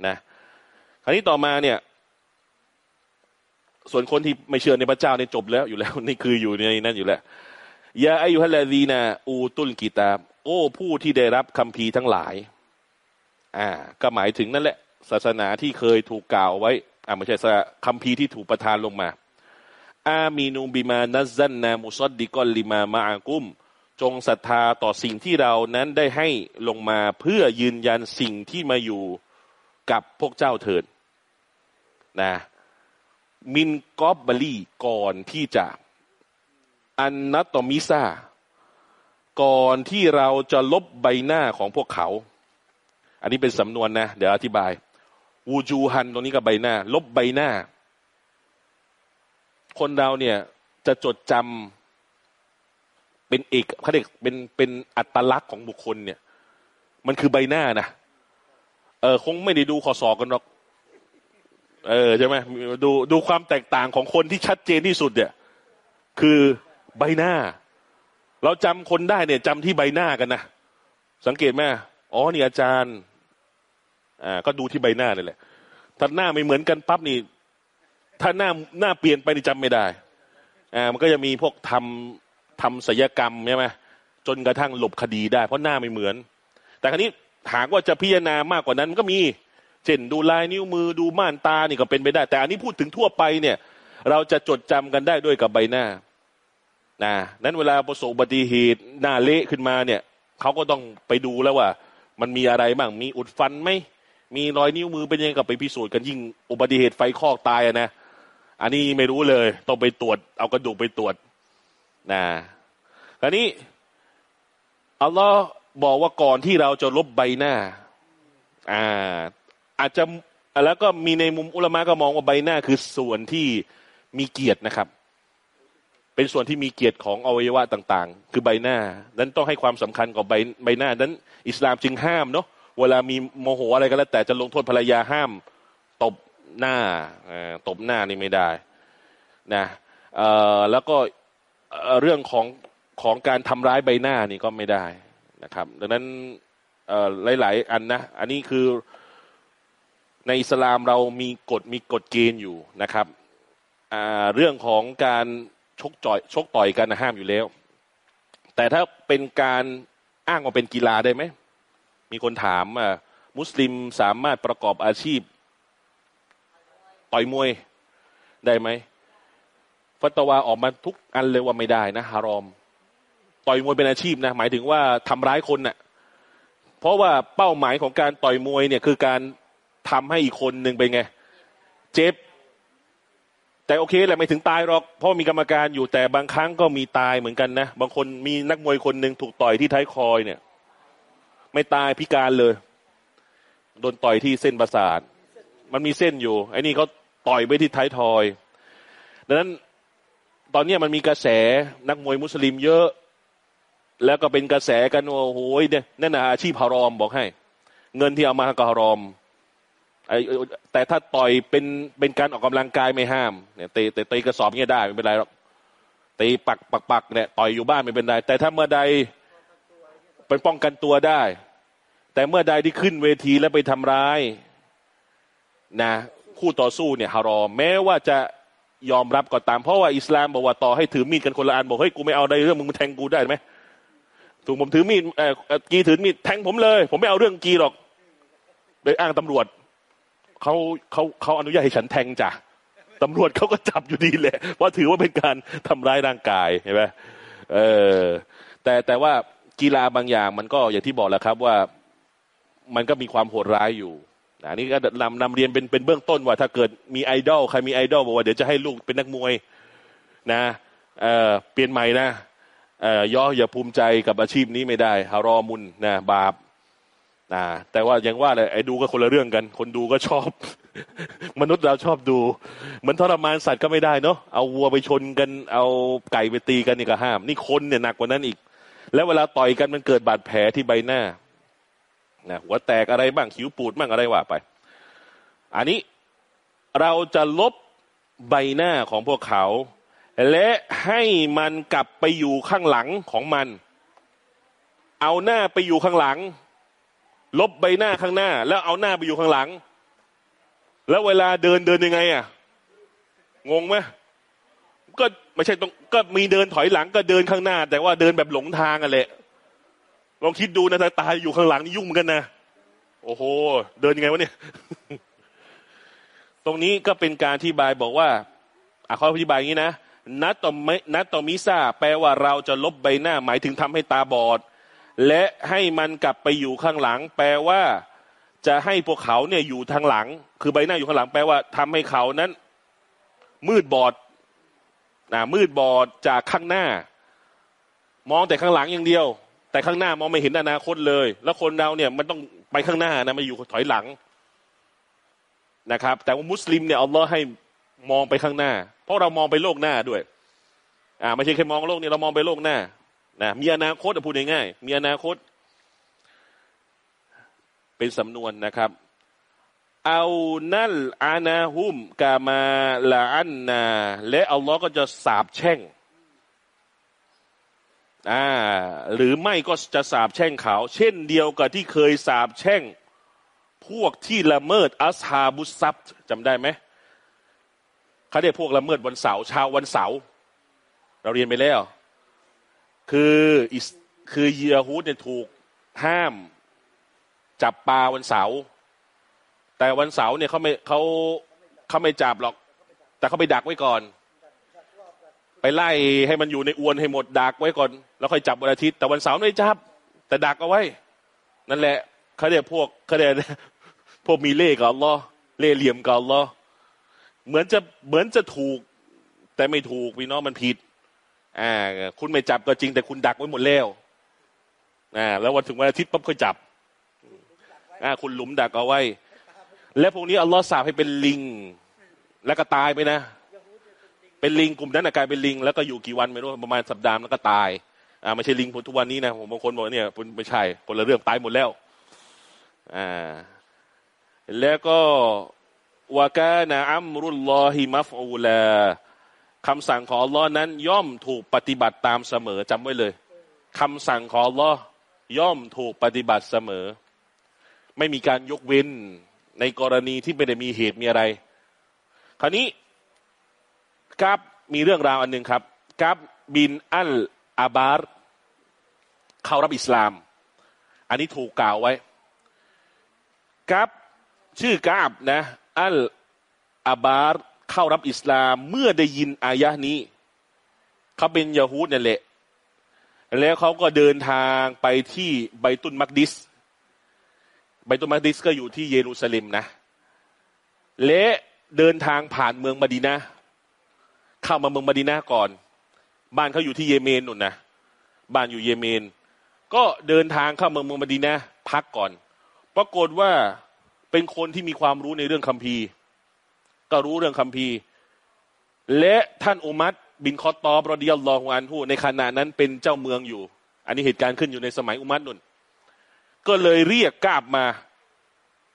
นะคราวนี้ต่อมาเนี่ย ส่วนคนที่ไม่เชื่อในพระเจ้าเนี่ยจบแล้วอยู่แล้ว นี่คืออยู่ในนั้นอยู่แล้วยาอายุฮัลลาดีนาอูตุลกิตาบโอ้ผู้ที่ได้รับคำพีทั้งหลาย อ่า ก็หมายถึงนั่นแหละ ศาสนาที่เคยถูกกล่าวไว้ อ่าไม่ใช่คำพีที่ถูกประทานลงมา อามีนูบิมานัซันนามุซดดิกอลลิมามาอากุม จงศรัทธาต่อสิ่งที่เรานั้นได้ให้ลงมาเพื่อยืนยันสิ่งที่มาอยู่กับพวกเจ้าเถิดนะมินกอบบลีก่อนที่จะอันนัตตมิซาก่อนที่เราจะลบใบหน้าของพวกเขา อันนี้เป็นสำนวนนะ เดี๋ยวอธิบาย วูจูฮันตรงนี้กับใบหน้า ลบใบหน้า คนเราเนี่ยจะจดจำเป็นเอกเขาเรียกเป็นเป็นอัตลักษณ์ของบุคคลเนี่ย มันคือใบหน้านะเออคงไม่ได้ดูข้อสอบกันหรอก เออใช่ไหมดูดูความแตกต่างของคนที่ชัดเจนที่สุดเนี่ย คือใบหน้า เราจำคนได้เนี่ยจำที่ใบหน้ากันนะสังเกตไหมอ๋อนี่อาจารย์ อ่า ก็ดูที่ใบหน้านี่แหละถ้าหน้าไม่เหมือนกันปั๊บนี่ ถ้าหน้าหน้าเปลี่ยนไปนี่จำไม่ได้อ่ามันก็จะมีพวกทำทำศัลยกรรมใช่ไหมจนกระทั่งหลบคดีได้ เพราะหน้าไม่เหมือน แต่ครั้นี้หากว่าจะพิจารณามากกว่านั้นมันก็มีเช่นดูลายนิ้วมือดูม่านตานี่ก็เป็นไปได้ แต่อันนี้พูดถึงทั่วไปเนี่ย เราจะจดจำกันได้ด้วยกับใบหน้านะนั้นเวลาประสบอุบัติเหตุหน้าเละขึ้นมาเนี่ยเขาก็ต้องไปดูแล้วว่า มันมีอะไรบ้างมีอุดฟันไหมมีรอยนิ้วมือเป็นยังไงกับไปพิสูจน์กันยิ่งอุบัติเหตุไฟคอกตายนะ อันนี้ไม่รู้เลย ต้องไปตรวจ เอากระดูกไปตรวจนะคราวนี้อัลลอฮ์บอกว่าก่อนที่เราจะลบใบหน้า อ่า อาจจะแล้วก็มีในมุมอุลามะก็มองว่าใบหน้าคือส่วนที่มีเกียรตินะครับ เป็นส่วนที่มีเกียรติของอวัยวะต่าง ๆ คือใบหน้า นั้นต้องให้ความสำคัญกับใบใบหน้า นั้น อิสลามจึงห้ามเนาะเวลามีโมโหอะไรก็แล้วแต่จะลงโทษภรรยาห้าม หน้าตบหน้านี่ไม่ได้นะแล้วก็เรื่องของของการทำร้ายใบหน้านี่ก็ไม่ได้นะครับ ดังนั้นหลาย ๆ อันนะ อันนี้คือในอิสลามเรามีกฎมีกฎเกณฑ์อยู่นะครับเรื่องของการชกจ่อยชกต่อยกันห้ามอยู่แล้ว แต่ถ้าเป็นการอ้างว่าเป็นกีฬาได้ไหมมีคนถามอ่ามุสลิมสามารถประกอบอาชีพ ต่อยมวยได้ไหมฟัตวาออกมาทุกอันเลยว่าไม่ได้นะฮารอม ต่อยมวยเป็นอาชีพนะหมายถึงว่าทำร้ายคนนะ่ะ เพราะว่าเป้าหมายของการต่อยมวยเนี่ยคือการทำให้อีกคนหนึ่งเป็นไง เจ็บ แต่โอเคแหละไม่ถึงตายหรอกเพราะมีกรรมการอยู่แต่บางครั้งก็มีตายเหมือนกันนะบางคนมีนักมวยคนหนึ่งถูกต่อยที่ท้ายคอยเนี่ย ไม่ตายพิการเลยโดนต่อยที่เส้นประสาท มันมีเส้นอยู่ไอ้นี่เขา ต่อยไปที่ท้ายทอยดังนั้นตอนนี้มันมีกระแสนักมวยมุสลิมเยอะ แล้วก็เป็นกระแสกันโอ้โหเนี่ยนั่นอาชีพฮารอมบอกให้ เงินที่เอามาก็ฮารอมไอแต่ถ้าต่อยเป็นเป็นการออกกำลังกายไม่ห้ามเนี่ยเตะเตะตกระสอบเงี้ยได้ไม่เป็นไรหรอกตีปักปักปักเนี่ยต่อยอยู่บ้านไม่เป็นไรแต่ถ้าเมื่อใดเป็นป้องกันตัวได้ แต่เมื่อใดที่ขึ้นเวทีแล้วไปทำร้ายนะ คู่ต่อสู้เนี่ยฮารอมแม้ว่าจะยอมรับก็ตามเพราะว่าอิสลามบอกว่าต่อให้ถือมีดกันคนละอันบอกเฮ้ยกูไม่เอาใดเรื่องมึงแทงกูได้ไหมถูกผมถือมีดเออกีถือมีดแทงผมเลย ผมไม่เอาเรื่องกีหรอกโดยอ้างตำรวจเขาเขาเขาอนุญาตให้ฉันแทงจ้ะตำรวจเขาก็จับอยู่ดีแหละเพราถือว่าเป็นการทำร้ายร่างกายเห็นไหมเออแต่แต่ว่ากีฬาบางอย่างมันก็อย่างที่บอกแล้วครับว่ามันก็มีความโหดร้ายอยู่ อันนี้ก็นำนำเรียนเป็นเป็นเบื้องต้นว่า ถ้าเกิดมีไอดอลใครมีไอดอลบอกว่าเดี๋ยวจะให้ลูกเป็นนักมวยนะเออเปลี่ยนใหม่นะเออย่ออย่าภูมิใจกับอาชีพนี้ไม่ได้ฮารอมุนนะบาปนะแต่ว่ายังว่าเลยไอ้ดูก็คนละเรื่องกัน คนดูก็ชอบ มนุษย์เราชอบดูเหมือนทรมานสัตว์ก็ไม่ได้เนาะเอาวัวไปชนกัน เอาไก่ไปตีกันนี่ก็ห้าม นี่คนเนี่ยหนักกว่านั้นอีก แล้วเวลาต่อยกันมันเกิดบาดแผลที่ใบหน้า นะหัวแตกอะไรบ้างคิ้วปูดบ้างอะไรว่าไป อันนี้เราจะลบใบหน้าของพวกเขา และให้มันกลับไปอยู่ข้างหลังของมัน เอาหน้าไปอยู่ข้างหลัง ลบใบหน้าข้างหน้า แล้วเอาหน้าไปอยู่ข้างหลัง แล้วเวลาเดินเดินยังไงอะงงไหมก็ไม่ใช่ตรงก็มีเดินถอยหลังก็เดินข้างหน้า แต่ว่าเดินแบบหลงทางอะแหละ ลองคิดดูนะตาอยู่ข้างหลังนี่ยุ่งเหมือนกันนะโอ้โห เดินยังไงวะเนี่ย ตรงนี้ก็เป็นการที่บายบอกว่าอะเขาอธิบายอย่างนี้นะนัตตมนัตตมิซาแปลว่าเราจะลบใบหน้า หมายถึงทำให้ตาบอด และให้มันกลับไปอยู่ข้างหลัง แปลว่า จะให้พวกเขาเนี่ยอยู่ทางหลัง คือใบหน้าอยู่ข้างหลัง แปลว่าทำให้เขานั้น มืดบอดนะมืดบอดจากข้างหน้า มองแต่ข้างหลังอย่างเดียว แต่ข้างหน้ามองไม่เห็นอนาคตเลย แล้วคนเราเนี่ยมันต้องไปข้างหน้านะมาอยู่ถอยหลังนะครับ แต่ว่ามุสลิมเนี่ยอัลลอฮ์ให้มองไปข้างหน้า เพราะเรามองไปโลกหน้าด้วย อ่าไม่ใช่แค่มองโลกนี้เรามองไปโลกหน้านะมีอนาคตพูดง่ายๆมีอนาคต เป็นสำนวนนะครับเอานั่นอานาหุมกามาลาอันนา และอัลลอฮ์ก็จะสาบแช่ง อ่าหรือไม่ก็จะสาบแช่งเขา เช่นเดียวกับที่เคยสาบแช่งพวกที่ละเมิดอัสฮาบุซับจำได้ไหมเขาเรียกพวกละเมิดวันเสาร์ชาววันเสาร์เราเรียนไปแล้ว คือคือเยฮูดเนี่ยถูกห้ามจับปลาวันเสาร์แต่วันเสาร์เนี่ยเขาไม่เขาเขาไม่จับหรอก แต่เขาไปดักไว้ก่อน ไปไล่ให้มันอยู่ในอวนให้หมดดักไว้ก่อน แล้วค่อยจับวันอาทิตย์แต่วันเสาร์ไม่จับ แต่ดักเอาไว้ นั่นแหละเขาเรียกพวกเขาเรียกพวกมีเล่กับอัลลอฮ์เล่เหลี่ยมกับอัลลอฮ์เหมือนจะเหมือนจะถูก แต่ไม่ถูกพี่น้องมันผิดอ่าคุณไม่จับก็จริง แต่คุณดักไว้หมดแล้วอ่าแล้ววันถึงวันอาทิตย์ปั๊บค่อยจับอ่าคุณหลุมดักเอาไว้ และพวกนี้อัลลอฮ์สาบให้เป็นลิง แล้วก็ตายไปนะ เป็นลิงกลุ่มนั้นกลายเป็นลิงแล้วก็อยู่กี่วันไม่รู้ประมาณสัปดาห์แล้วก็ตายอ่าไม่ใช่ลิงทุกวันนี้นะผมบางคนบอกเนี่ยไม่ใช่คนละเรื่องตายหมดแล้วอ่าแล้วก็วากานะอัมรุลลอฮิมัฟอูลาคำสั่งของอัลลอฮ์นั้น ย่อมถูกปฏิบัติตามเสมอจำไว้เลยคำสั่งของอัลลอฮ์ย่อมถูกปฏิบัติเสมอ ไม่มีการยกเว้นในกรณีที่ไม่ได้มีเหตุมีอะไร คราวนี้ กับมีเรื่องราวอันหนึ่งครับกับบินอัลอาบาร์เข้ารับอิสลาม อันนี้ถูกกล่าวไว้กับชื่อกาบนะ อัลอาบาร์เข้ารับอิสลามเมื่อได้ยินอายะนี้ เขาเป็นยาฮูดนี่แหละ แล้วเขาก็เดินทางไปที่ไบตุนมักดิส ไบตุนมักดิสก็อยู่ที่เยรูซาเล็มนะ และเดินทางผ่านเมืองมาดีนา เข้ามาเมืองมาดีนาก่อน บ้านเขาอยู่ที่เยเมนนุ่นนะบ้านอยู่เยเมน ก็เดินทางเข้าเมืองเมืองมาดีนาพักก่อน ปรากฏว่าเป็นคนที่มีความรู้ในเรื่องคัมภีร์ ก็รู้เรื่องคัมภีร์ และท่านอุมัตบินคอตตอบรดิยัลลอฮุอันฮูในขณะนั้นเป็นเจ้าเมืองอยู่ อันนี้เหตุการณ์ขึ้นอยู่ในสมัยอุมัตนุ่น ก็เลยเรียกกะอับมา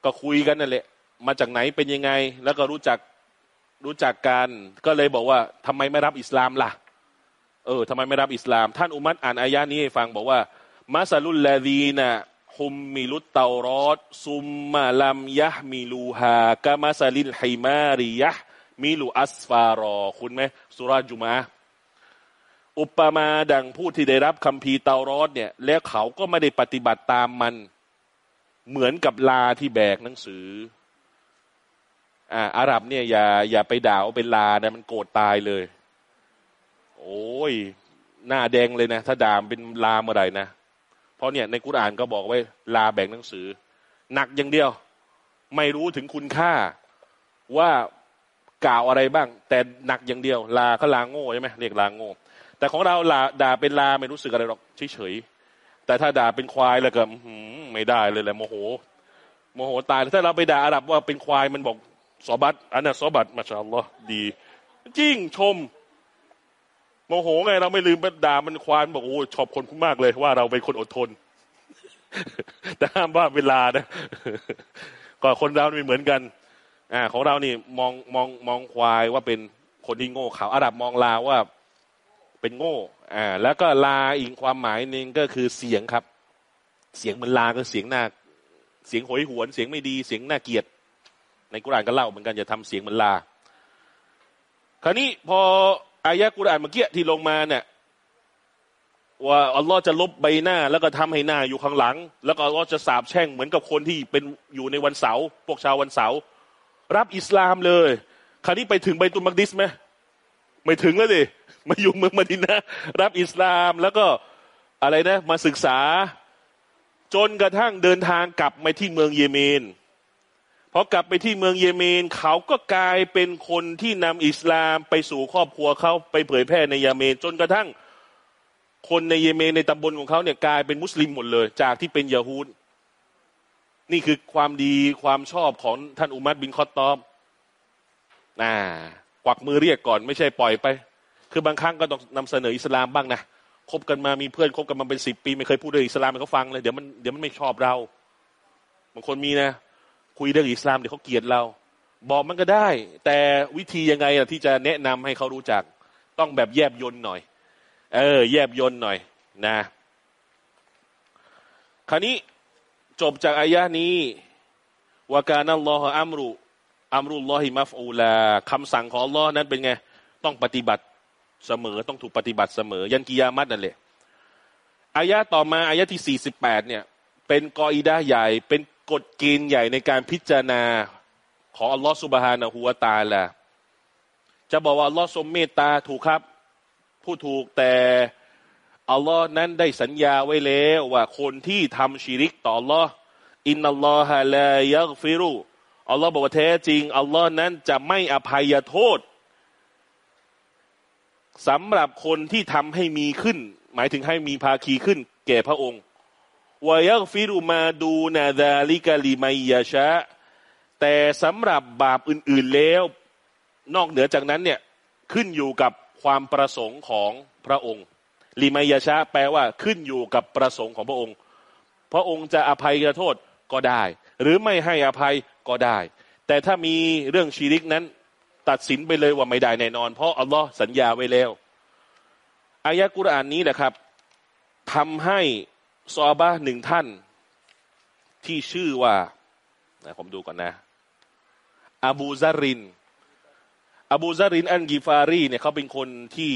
ก็คุยกันนั่นแหละ มาจากไหนเป็นยังไง แล้วก็รู้จัก รู้จักกันก็เลยบอกว่าทำไมไม่รับอิสลามล่ะ เออทำไมไม่รับอิสลาม ท่านอุมัรอ่านอายะนี้ให้ฟังบอกว่าمثل الذين حملوا التوراة ثم لم يحملوها كمثل الحمار يحمل أسفارا คุ้นไหมซูเราะฮฺญุมุอะฮฺอุปมาดังผู้ที่ได้รับคำพีเตารอดเนี่ย แล้วเขาก็ไม่ได้ปฏิบัติตามมัน เหมือนกับลาที่แบกหนังสือ อ่าอาหรับเนี่ยอย่าอย่าไปด่าว่าเป็นลานะมันโกรธตายเลย โอ้ย หน้าแดงเลยนะ ถ้าด่าเป็นลาเมื่อไหร่นะเพราะเนี่ยในกุรอานก็บอกไว้ลาแบ่งหนังสือ หนักอย่างเดียว ไม่รู้ถึงคุณค่าว่ากล่าวอะไรบ้าง แต่หนักอย่างเดียว ลาก็ลาโง่ใช่ไหมเรียกลาโง่ แต่ของเราลาด่าเป็นลาไม่รู้สึกอะไรหรอกเฉยๆแต่ถ้าด่าเป็นควายแล้วก็ไม่ได้เลยแหละโมโหโมโหตายถ้าเราไปด่าอาหรับว่าเป็นควายมันบอก สอบัตอันนั้นสอบัตมาชาอัลลอฮ์ดี จริงชมโมโหไงเราไม่ลืมด่ามันควานบอกโอ้ชอบคนคุณมากเลยว่าเราเป็นคนอดทน แต่ห้ามว่าเวลานะก็คนเราไม่เหมือนกันอ่าของเรานี่มองมองมองควายว่าเป็นคนที่โง่เขาอาหรับมองลาว่าเป็นโง่อ่าแล้วก็ลาอีกความหมายหนึ่งก็คือเสียงครับ เสียงมันลาก็เสียงหน้า เสียงโหยหวน เสียงไม่ดีเสียงน่าเกลียด ในกุรานก็เล่าเหมือนกันอย่าทำเสียงเหมันลา คราวนี้พออายะกุรอานเมื่อกี้ที่ลงมาเนี่ยว่าอัลลอฮ์จะลบใบหน้า แล้วก็ทำให้หน้าอยู่ข้างหลัง แล้วก็อัลลอฮ์จะสาบแช่งเหมือนกับคนที่เป็นอยู่ในวันเสาร์พวกชาววันเสาร์รับอิสลามเลย คราวนี้ไปถึงใบตุมักดิสไหมไม่ถึงแล้วดิมาอยู่เมืองมดินะรับอิสลามแล้วก็อะไรนะ มาศึกษา จนกระทั่งเดินทางกลับมาที่เมืองเยเมน พอกลับไปที่เมืองเยเมน เขาก็กลายเป็นคนที่นำอิสลามไปสู่ครอบครัวเขาไปเผยแพร่ในเยเมน จนกระทั่งคนในเยเมนในตำบลของเขาเนี่ยกลายเป็นมุสลิมหมดเลย จากที่เป็นยาฮูดนี่คือความดีความชอบของท่านอุมัรบินค็อตตอบนะกวักมือเรียกก่อนไม่ใช่ปล่อยไป คือบางครั้งก็ต้องนำเสนออิสลามบ้างนะคบกันมามีเพื่อนคบกันมาเป็นสิบปี ไม่เคยพูดเรื่องอิสลามให้เขาฟังเลยเดี๋ยวมันเดี๋ยวมันไม่ชอบเราบางคนมีนะ คุยเรื่องอิสลามเดี๋ยวเขาเกลียดเรา บอกมันก็ได้ แต่วิธียังไงล่ะที่จะแนะนำให้เขารู้จัก ต้องแบบแยบยนหน่อย เออ แยบยนหน่อย นะ คราวนี้จบจากอายะนี้วาการนัลลอฮฺอัมรุอัมรุลลอฮิมัฟอูลาคำสั่งของอัลลอฮ์นั้นเป็นไง ต้องปฏิบัติเสมอต้องถูกปฏิบัติเสมอ ยันกิยามัตนั่นแหละอายะต่อมาอายะที่สี่สิบแปดเนี่ย เป็นกออิดาใหญ่เป็น กฎเกณฑ์ใหญ่ในการพิจารณาของอัลลอฮฺสุบฮานะฮูวาตาละจะบอกว่าอัลลอฮ์ทรงเมตตาถูกครับ ผู้ถูกแต่อัลลอฮ์นั้นได้สัญญาไว้แล้วว่าคนที่ทำชีริกต่ออัลลอฮ์อินนัลลอฮะลายักฟิรุอัลลอฮ์บอกว่าแท้จริงอัลลอฮ์นั้นจะไม่อภัยโทษสำหรับคนที่ทำให้มีขึ้น หมายถึงให้มีภาคีขึ้น แก่พระองค์ วายักฟิรุมาดูนาดาลิกาลิมัยยาชะ แต่สำหรับบาปอื่น ๆแล้ว นอกเหนือจากนั้นเนี่ยขึ้นอยู่กับความประสงค์ของพระองค์ลิมัยยาชะแปลว่าขึ้นอยู่กับประสงค์ของพระองค์ พระองค์จะอภัยโทษก็ได้ หรือไม่ให้อภัยก็ได้ แต่ถ้ามีเรื่องชีริกนั้น ตัดสินไปเลยว่าไม่ได้แน่นอน เพราะอัลลอฮ์สัญญาไว้แล้วอายะกุรอานนี้แหละครับทำให้ ซอบะหนึ่งท่าน ที่ชื่อว่าผมดูก่อนนะอบูซารินอบูซาริน อันกีฟารีเนี่ยเขาเป็นคนที่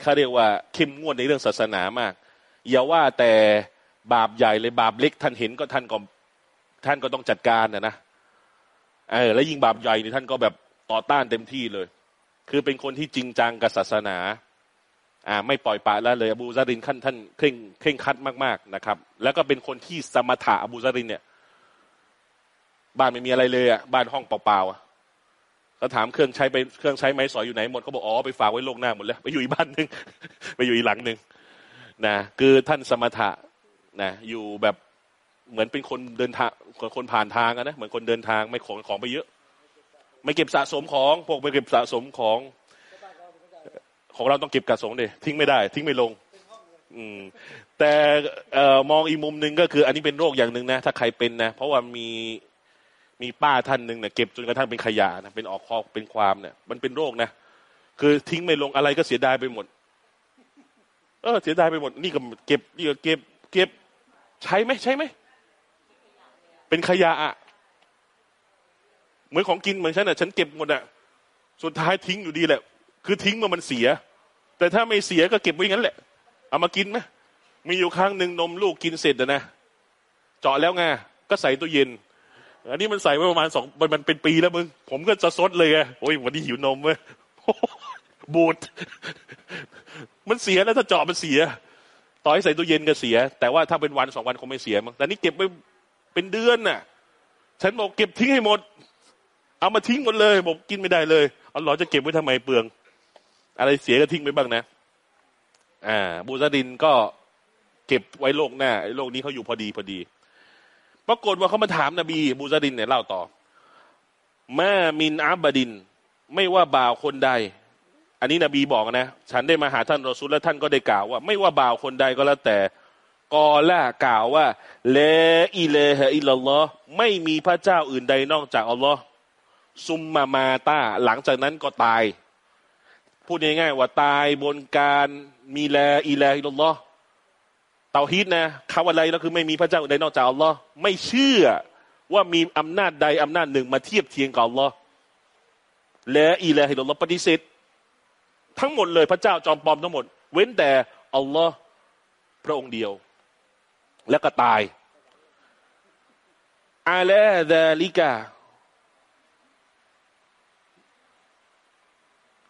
เขาเรียกว่าเข้มงวดในเรื่องศาสนามาก อย่าว่าแต่บาปใหญ่เลยบาปเล็กท่านเห็นก็ท่านก็ท่านก็ต้องจัดการนะนะเออแล้วยิ่งบาปใหญ่นี่ท่านก็แบบต่อต้านเต็มที่เลย คือเป็นคนที่จริงจังกับศาสนา ไม่ปล่อยปละละเลยอบูซารินขั้นท่านเคร่งเคร่งคัดมากๆนะครับ แล้วก็เป็นคนที่สมถะอบูซารินเนี่ย บ้านไม่มีอะไรเลยอะบ้านห้องเปล่าๆอะเขาถามเครื่องใช้ไปเครื่องใช้ไม้สอยอยู่ไหนหมดเขาบอกอ๋อไปฝากไว้โลกหน้าหมดแล้วไปอยู่อีกบ้านหนึ่งไปอยู่อีกหลังหนึ่งนะคือท่านสมถะนะอยู่แบบเหมือนเป็นคนเดินทางคนผ่านทางนะเหมือนคนเดินทางไม่ของของไปเยอะ ไม่เก็บสะสมของพวกไปเก็บสะสมของ ของเราต้องเก็บกระสงเดทิ้งไม่ได้ ทิ้งไม่ลง อืม แต่เอ่อมองอีกมุมหนึ่งก็คือ อันนี้เป็นโรคอย่างหนึ่งนะ ถ้าใครเป็นนะ เพราะว่ามีมีป้าท่านหนึ่งเนี่ยเก็บจนกระทั่งเป็นขยะนะเป็นออกคอกเป็นความเนี่ย มันเป็นโรคนะคือทิ้งไม่ลงอะไรก็เสียดายไปหมด เออ เสียดายไปหมด นี่ก็เก็บนี่ก็เก็บ เก็บ ใช้ไหมใช้ไหมเป็นขยะอะเหมือนของกินเหมือนฉันอะฉันเก็บหมดอะสุดท้ายทิ้งอยู่ดีแหละ คือทิ้งมื่อมันเสีย แต่ถ้าไม่เสียก็เก็บไว้งั้นแหละ เอามากินไหมมีอยู่ครั้งหนึ่งนมลูกกินเสร็จนะเจาะแล้วไงก็ใส่ตู้เย็น อันนี้มันใส่ไว้ประมาณสองมันเป็นปีแล้วมึง ผมก็จะซดเลยโอ้ยวันนี้หิวนมเว้ยบูดมันเสียแล้วถ้าเจาะมันเสีย ต่อให้ใส่ตู้เย็นก็เสีย แต่ว่าถ้าเป็นวันสองวันคงไม่เสียมั้งแต่นี่เก็บไว้เป็นเดือนน่ะ ฉันบอกเก็บทิ้งให้หมด เอามาทิ้งหมดเลยบอกกินไม่ได้เลยเอาหรอจะเก็บไว้ทำไมเปลือง อะไรเสียก็ทิ้งไปบ้างนะ อ่า บูซาดินก็เก็บไว้โลกหน้าโลกนี้เขาอยู่พอดีพอดี ปรากฏว่าเขามาถามนบี บูซาดินเนี่ยเล่าต่อมามินอับบดิน ไม่ว่าบ่าวคนใด อันนี้นบีบอกนะ ฉันได้มาหาท่านรอซุลและท่านก็ได้กล่าวว่า ไม่ว่าบ่าวคนใดก็แล้วแต่กอล่ากล่าวว่าเลอิเลฮอิลลอฮ์ไม่มีพระเจ้าอื่นใดนอกจากอัลลอฮ์ซุมมามาตาหลังจากนั้นก็ตาย พูดง่ายๆว่าตายบนการมีแลอิเลอิลลอฮ์เตาฮีดนะคำว่าอะไรก็คือไม่มีพระเจ้าอื่นใดนอกจากอัลลอฮ์ไม่เชื่อว่ามีอำนาจใดอำนาจหนึ่งมาเทียบเทียงกับอัลลอฮ์และอิเลฮิลลอฮ์ปฏิเสธทั้งหมดเลยพระเจ้าจอมปลอมทั้งหมด เว้นแต่อัลลอฮ์พระองค์เดียว แล้วก็ตายอาลาดาลิกา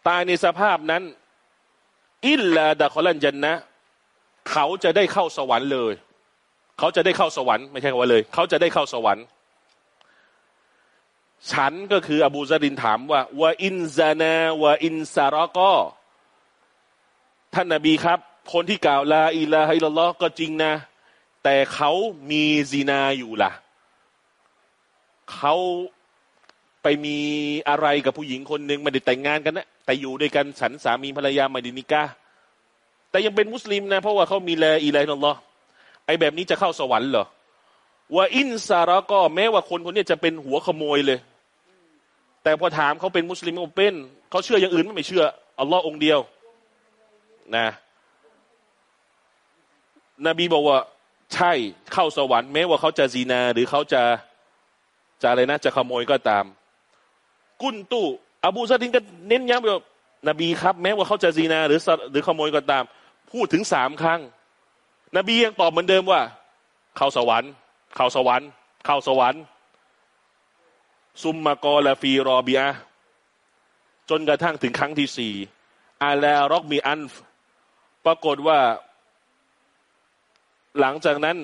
ตายในสภาพนั้น อิลลาดะคอลันจันนะ เขาจะได้เข้าสวรรค์เลย เขาจะได้เข้าสวรรค์ไม่ใช่ว่าเลย เขาจะได้เข้าสวรรค์ ฉันก็คืออบูซาดินถามว่า وإن زنى وإن سرق ท่านนาบีครับ คนที่กล่าวلا إله إلا اللهก็จริงนะ แต่เขามีซีนาอยู่ล่ะ เขา ไปมีอะไรกับผู้หญิงคนหนึ่งไม่ได้แต่งงานกันนะแต่อยู่ด้วยกันฉันสามีภรรยาไม่ได้นิกาแต่ยังเป็นมุสลิมนะ เพราะว่าเขามีแลอีไลนอลลอไอแบบนี้จะเข้าสวรรค์เหรอوإن سرقแม้ว่าคนคนนี้จะเป็นหัวขโมยเลย แต่พอถามเขาเป็นมุสลิมเขาเป็นเขาเชื่ออย่างอื่นไม่เชื่ออัลลอฮ์องค์เดียว นะนบีบอกว่าใช่เข้าสวรรค์แม้ว่าเขาจะซีนา หรือเขาจะจะอะไรนะจะขโมยก็ตาม قلتอบูซาดินก็เน้นย้ำว่านบีครับ แม้ว่าเขาจะซีนาหรือหรือขโมยก็ตาม พูดถึงสามครั้ง นบียังตอบเหมือนเดิมว่า เข้าสวรรค์ เข้าสวรรค์ เข้าสวรรค์ ซุมมากอลาฟีรอบีอาจนกระทั่งถึงครั้งที่สี่อาลารอกมีอัน ปรากฏว่า หลังจากนั้น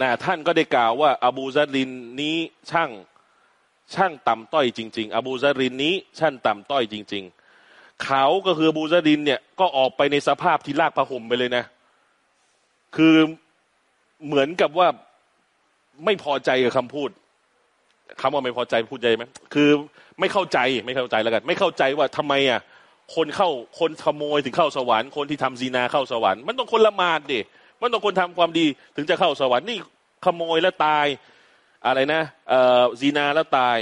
นะท่านก็ได้กล่าวว่า อบูซารินนี้ช่าง ช่างต่ำต้อยจริง ๆ อบูซารินนี้ช่างต่ำต้อยจริง ๆ เขาก็คืออบูซารินเนี่ยก็ออกไปในสภาพที่ลากผ้าห่มไปเลยนะ คือเหมือนกับว่าไม่พอใจกับคำพูดคำว่าไม่พอใจพูดใจไหมคือไม่เข้าใจไม่เข้าใจแล้วกัน ไม่เข้าใจว่าทำไมอะคนเข้าคนขโมยถึงเข้าสวรรค์คนที่ทำซีนาเข้าสวรรค์มันต้องคนละมาดดิมันต้องคนทำความดีถึงจะเข้าสวรรค์นี่ขโมยแล้วตาย อะไรนะเออซีนาแล้วตาย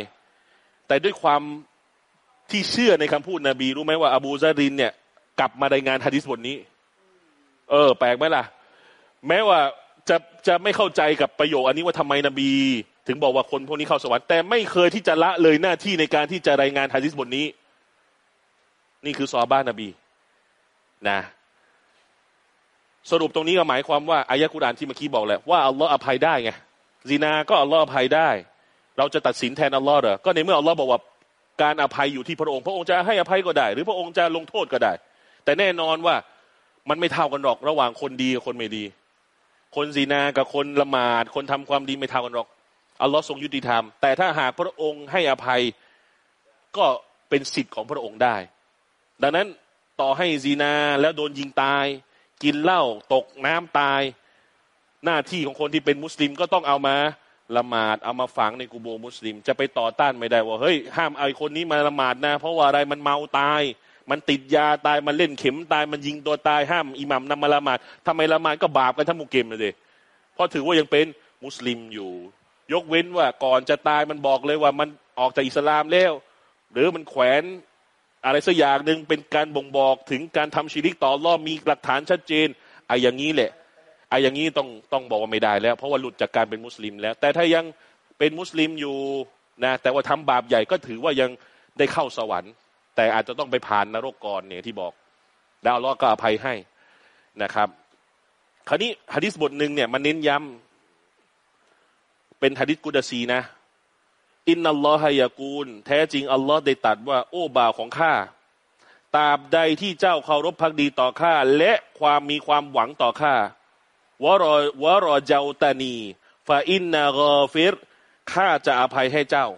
แต่ด้วยความที่เชื่อในคำพูดนบีรู้ไหมว่าอบูซารินเนี่ย กลับมารายงานฮะดิษบทนี้ เออ แปลกไหมล่ะ แม้ว่าจะจะไม่เข้าใจกับประโยคอันนี้ว่าทำไมนบี ถึงบอกว่าคนพวกนี้เข้าสวรรค์แต่ไม่เคยที่จะละเลยหน้าที่ในการที่จะรายงานฮะดิษบทนี้ นี่คือซอบ้านนบี นะ สรุปตรงนี้ก็หมายความว่าอายะกุรานที่เมื่อกี้บอกแหละว่าอัลลอฮ์อภัยได้ไง ซีนาก็อัลลอฮ์อภัยได้ เราจะตัดสินแทนอัลลอฮ์เหรอก็ในเมื่ออัลลอฮ์บอกว่าการอภัยอยู่ที่พระองค์ พระองค์จะให้อภัยก็ได้ หรือพระองค์จะลงโทษก็ได้ แต่แน่นอนว่ามันไม่เท่ากันหรอกระหว่างคนดีกับคนไม่ดี คนซีนากับคนละหมาด คนทำความดีไม่เท่ากันหรอกอัลลอฮ์ทรงยุติธรรม แต่ถ้าหากพระองค์ให้อภัยก็เป็นสิทธิ์ของพระองค์ได้ ดังนั้นต่อให้ซีนาแล้วโดนยิงตาย กินเหล้าตกน้ำตาย หน้าที่ของคนที่เป็นมุสลิมก็ต้องเอามาละหมาดเอามาฝังในกูโบมุสลิม จะไปต่อต้านไม่ได้ว่าเฮ้ยห้ามไอ้คนนี้มาละหมาดนะ เพราะว่าอะไรมันเมาตาย มันติดยาตายมันเล่นเข็มตายมันยิงตัวตายห้ามอิหมัมนำมาละหมาดทำไมละหมาดก็บาปกันทั้งมุกเกมเลยเพราะถือว่ายังเป็นมุสลิมอยู่ ยกเว้นว่าก่อนจะตายมันบอกเลยว่ามันออกจากอิสลามแล้วหรือมันแขวนอะไรสักอย่างหนึ่งเป็นการบ่งบอกถึงการทำชีริกต่อรอบมีหลักฐานชัดเจนไอ้อย่างนี้แหละ ไอ้อย่างนี้ต้องต้องบอกว่าไม่ได้แล้ว เพราะว่าหลุดจากการเป็นมุสลิมแล้ว แต่ถ้ายังเป็นมุสลิมอยู่นะแต่ว่าทำบาปใหญ่ก็ถือว่ายังได้เข้าสวรรค์ แต่อาจจะต้องไปผ่านนรกก่อนเนี่ยที่บอกดาวล้อก็อภัยให้นะครับ คราวนี้ฮะดิษบทหนึ่งเนี่ยมันเน้นย้ำเป็นฮะดิษกุดซีนะอินนัลลอฮยากูล แท้จริงอัลลอฮ์ได้ตัดว่า โอ้บ่าวของข้าตราบใดที่เจ้าเคารพพักดีต่อข้าและความมีความหวังต่อข้า วรอวรอเจ้าตานีฟาอินนากอฟิรข้าจะอภัยให้เจ้า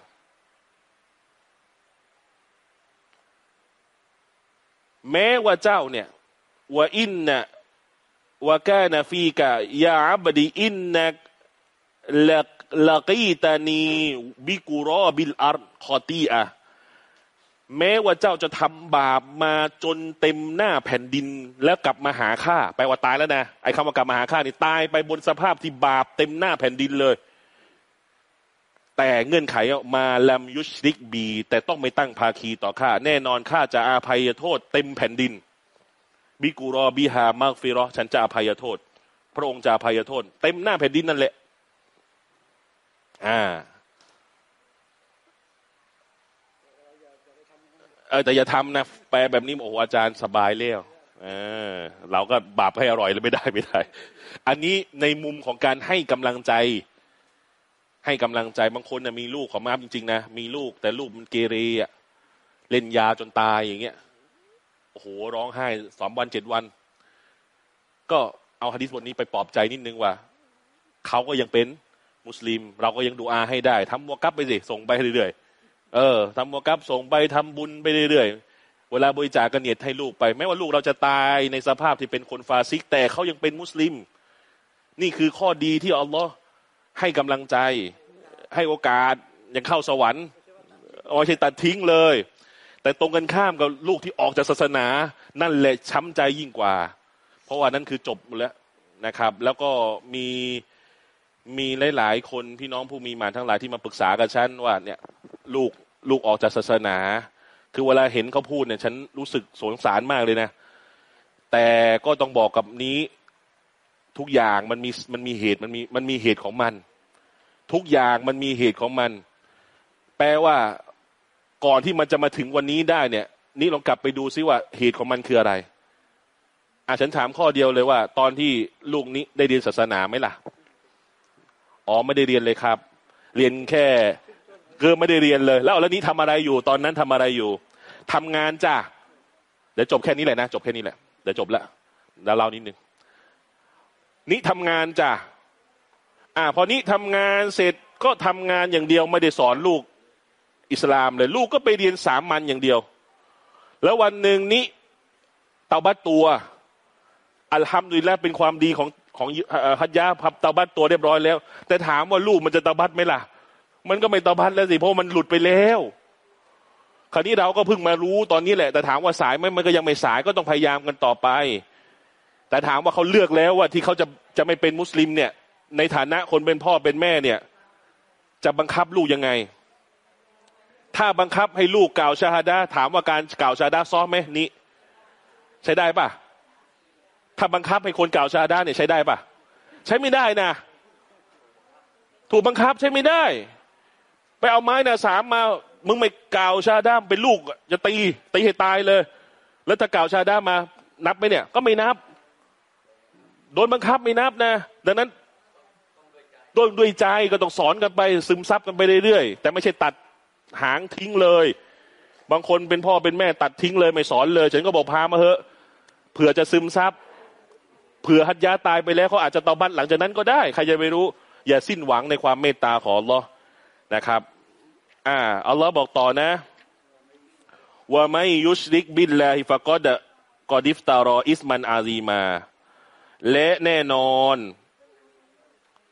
แม้ว่าเจ้าเนี่ยว่าอินนะ ما كان فيك يا عبدي إن لقيتني بقراب الأرض خطيئة แม้ว่าเจ้าจะทำบาปมาจนเต็มหน้าแผ่นดินแล้วกลับมาหาข้าแปลว่าตายแล้วนะไอ้คำว่ากลับมาหาข้านี่ตายไปบนสภาพที่บาปเต็มหน้าแผ่นดินเลย แต่เงื่อนไขما لم تشرك بي แต่ต้องไม่ตั้งภาคีต่อข้าแน่นอนข้าจะอภัยโทษเต็มแผ่นดิน บิกูรอบิฮามากฟิรอฉันจะอาภัยโทษ พระองค์จะอาภัยโทษ เต็มหน้าแผ่นดินนั่นแหละ อ่า เออแต่อย่าทำนะแปลแบบนี้โอ้อาจารย์สบายแล้วเออเราก็บาปให้อร่อยเลยไม่ได้ไม่ได้ อันนี้ในมุมของการให้กำลังใจ ให้กำลังใจบางคนนะมีลูกของมาจริงๆนะมีลูกแต่ลูกมันเกเรอะเล่นยาจนตายอย่างเงี้ยโอ้โหร้องไห้สองวันเจ็ดวัน ก็เอาฮะดิษบทนี้ไปปลอบใจนิดนึงว่าเขาก็ยังเป็นมุสลิม เราก็ยังดูอาให้ได้ทำวกับไปสิส่งไปเรื่อยๆ เออทำวกับส่งไปทำบุญไปเรื่อยๆ เวลาบริจาคกันเนียดให้ลูกไปแม้ว่าลูกเราจะตายในสภาพที่เป็นคนฟาซิก แต่เขายังเป็นมุสลิม นี่คือข้อดีที่อัลลอฮ์ให้กำลังใจ ให้โอกาสยังเข้าสวรรค์ไม่ใช่ตัดทิ้งเลย แต่ตรงกันข้ามกับลูกที่ออกจากศาสนา นั่นแหละช้ำใจยิ่งกว่า เพราะว่านั่นคือจบแล้วนะครับ แล้วก็มี มีหลาย ๆ คนพี่น้องผู้มีมาทั้งหลายที่มาปรึกษากับฉันว่าเนี่ยลูกลูกออกจากศาสนา คือเวลาเห็นเขาพูดเนี่ย ฉันรู้สึกสงสารมากเลยนะ แต่ก็ต้องบอกกับนี้ทุกอย่างมันมีมันมีเหตุมันมีมันมีเหตุของมัน ทุกอย่างมันมีเหตุของมัน แปลว่าก่อนที่มันจะมาถึงวันนี้ได้เนี่ย นี่ลองกลับไปดูซิว่าเหตุของมันคืออะไรอะฉันถามข้อเดียวเลยว่า ตอนที่ลูกนี้ได้เรียนศาสนาไหมล่ะ อ๋อไม่ได้เรียนเลยครับ เรียนแค่เกิไม่ได้เรียนเลย แล้วแล้วนี้ทำอะไรอยู่ ตอนนั้นทำอะไรอยู่ทำงานจ้าเดี๋ยวจบแค่นี้แหละนะจบแค่นี้แหละเดี๋ยวจบละแล้วเล่านิดนึงนี่ทำงานจ้าอ่าพอนี้ทำงานเสร็จก็ทำงานอย่างเดียวไม่ได้สอนลูกอิสลามเลย ลูกก็ไปเรียนสามัญอย่างเดียว แล้ววันหนึ่งนี้เตาบัตตัว อัลฮัมดุลิลละเป็นความดีของ ของฮัจญาพับตาบัตตัวเรียบร้อยแล้ว แต่ถามว่าลูกมันจะตาบัตไหมล่ะ มันก็ไม่ตาบัตแล้วสิเพราะมันหลุดไปแล้วคราวนี้เราก็เพิ่งมารู้ตอนนี้แหละ แต่ถามว่าสายไหมมันก็ยังไม่สายก็ต้องพยายามกันต่อไป แต่ถามว่าเขาเลือกแล้วว่าที่เขาจะจะไม่เป็นมุสลิมเนี่ย ในฐานะคนเป็นพ่อเป็นแม่เนี่ย จะบังคับลูกยังไง ถ้าบังคับให้ลูกกล่าวชาฮาดาถามว่าการกล่าวชาฮาดาซ้อมไหมนี่ใช้ได้ปะ ถ้าบังคับให้คนกล่าวชาดาเนี่ยใช้ได้ปะใช้ไม่ได้นะ ถูกบังคับใช้ไม่ได้ ไปเอาไม้นาสามมา มึงไม่กล่าวชาฮาดาเป็นลูกจะตีตีให้ตายเลย แล้วถ้ากล่าวชาฮาดามา นับไหมเนี่ย ก็ไม่นับ โดนบังคับไม่นับนะ ดังนั้นด้วยด้วยใจก็ต้องสอนกันไป ซึมซับกันไปเรื่อยๆแต่ไม่ใช่ตัดหางทิ้งเลย บางคนเป็นพ่อเป็นแม่ตัดทิ้งเลยไม่สอนเลย ฉันก็บอกพามาเถอะเผื่อจะซึมซับ เผื่อฮัตยาตายไปแล้วเขาอาจจะตอบัตหลังจากนั้นก็ได้ใครจะไปรู้ อย่าสิ้นหวังในความเมตตาของอัลลอฮ์นะครับ อ่าอัลลอฮ์บอกต่อนะومن يشرك بالله فقد افترى إثما عظيما และแน่นอน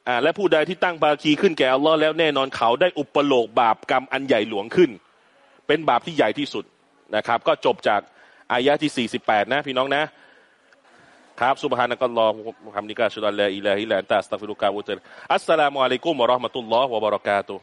อ่าและผู้ใดที่ตั้งภาคีขึ้นแก่อัลลอฮ์แล้วแน่นอนเขาได้อุปโลกน์บาปกรรมอันใหญ่หลวงขึ้น เป็นบาปที่ใหญ่ที่สุดนะครับ ก็จบจากอายะที่ 48 นะพี่น้องนะ ครับสุบฮานะกัลลอฮุมุฮัมดิกะชุดัลลาอิลาฮิลลาอันตะอัสตัฆฟิรุกะวะตุอัสสลามุอะลัยกุมวะเราะห์มะตุลลอฮ์วะบะเราะกาตุฮ์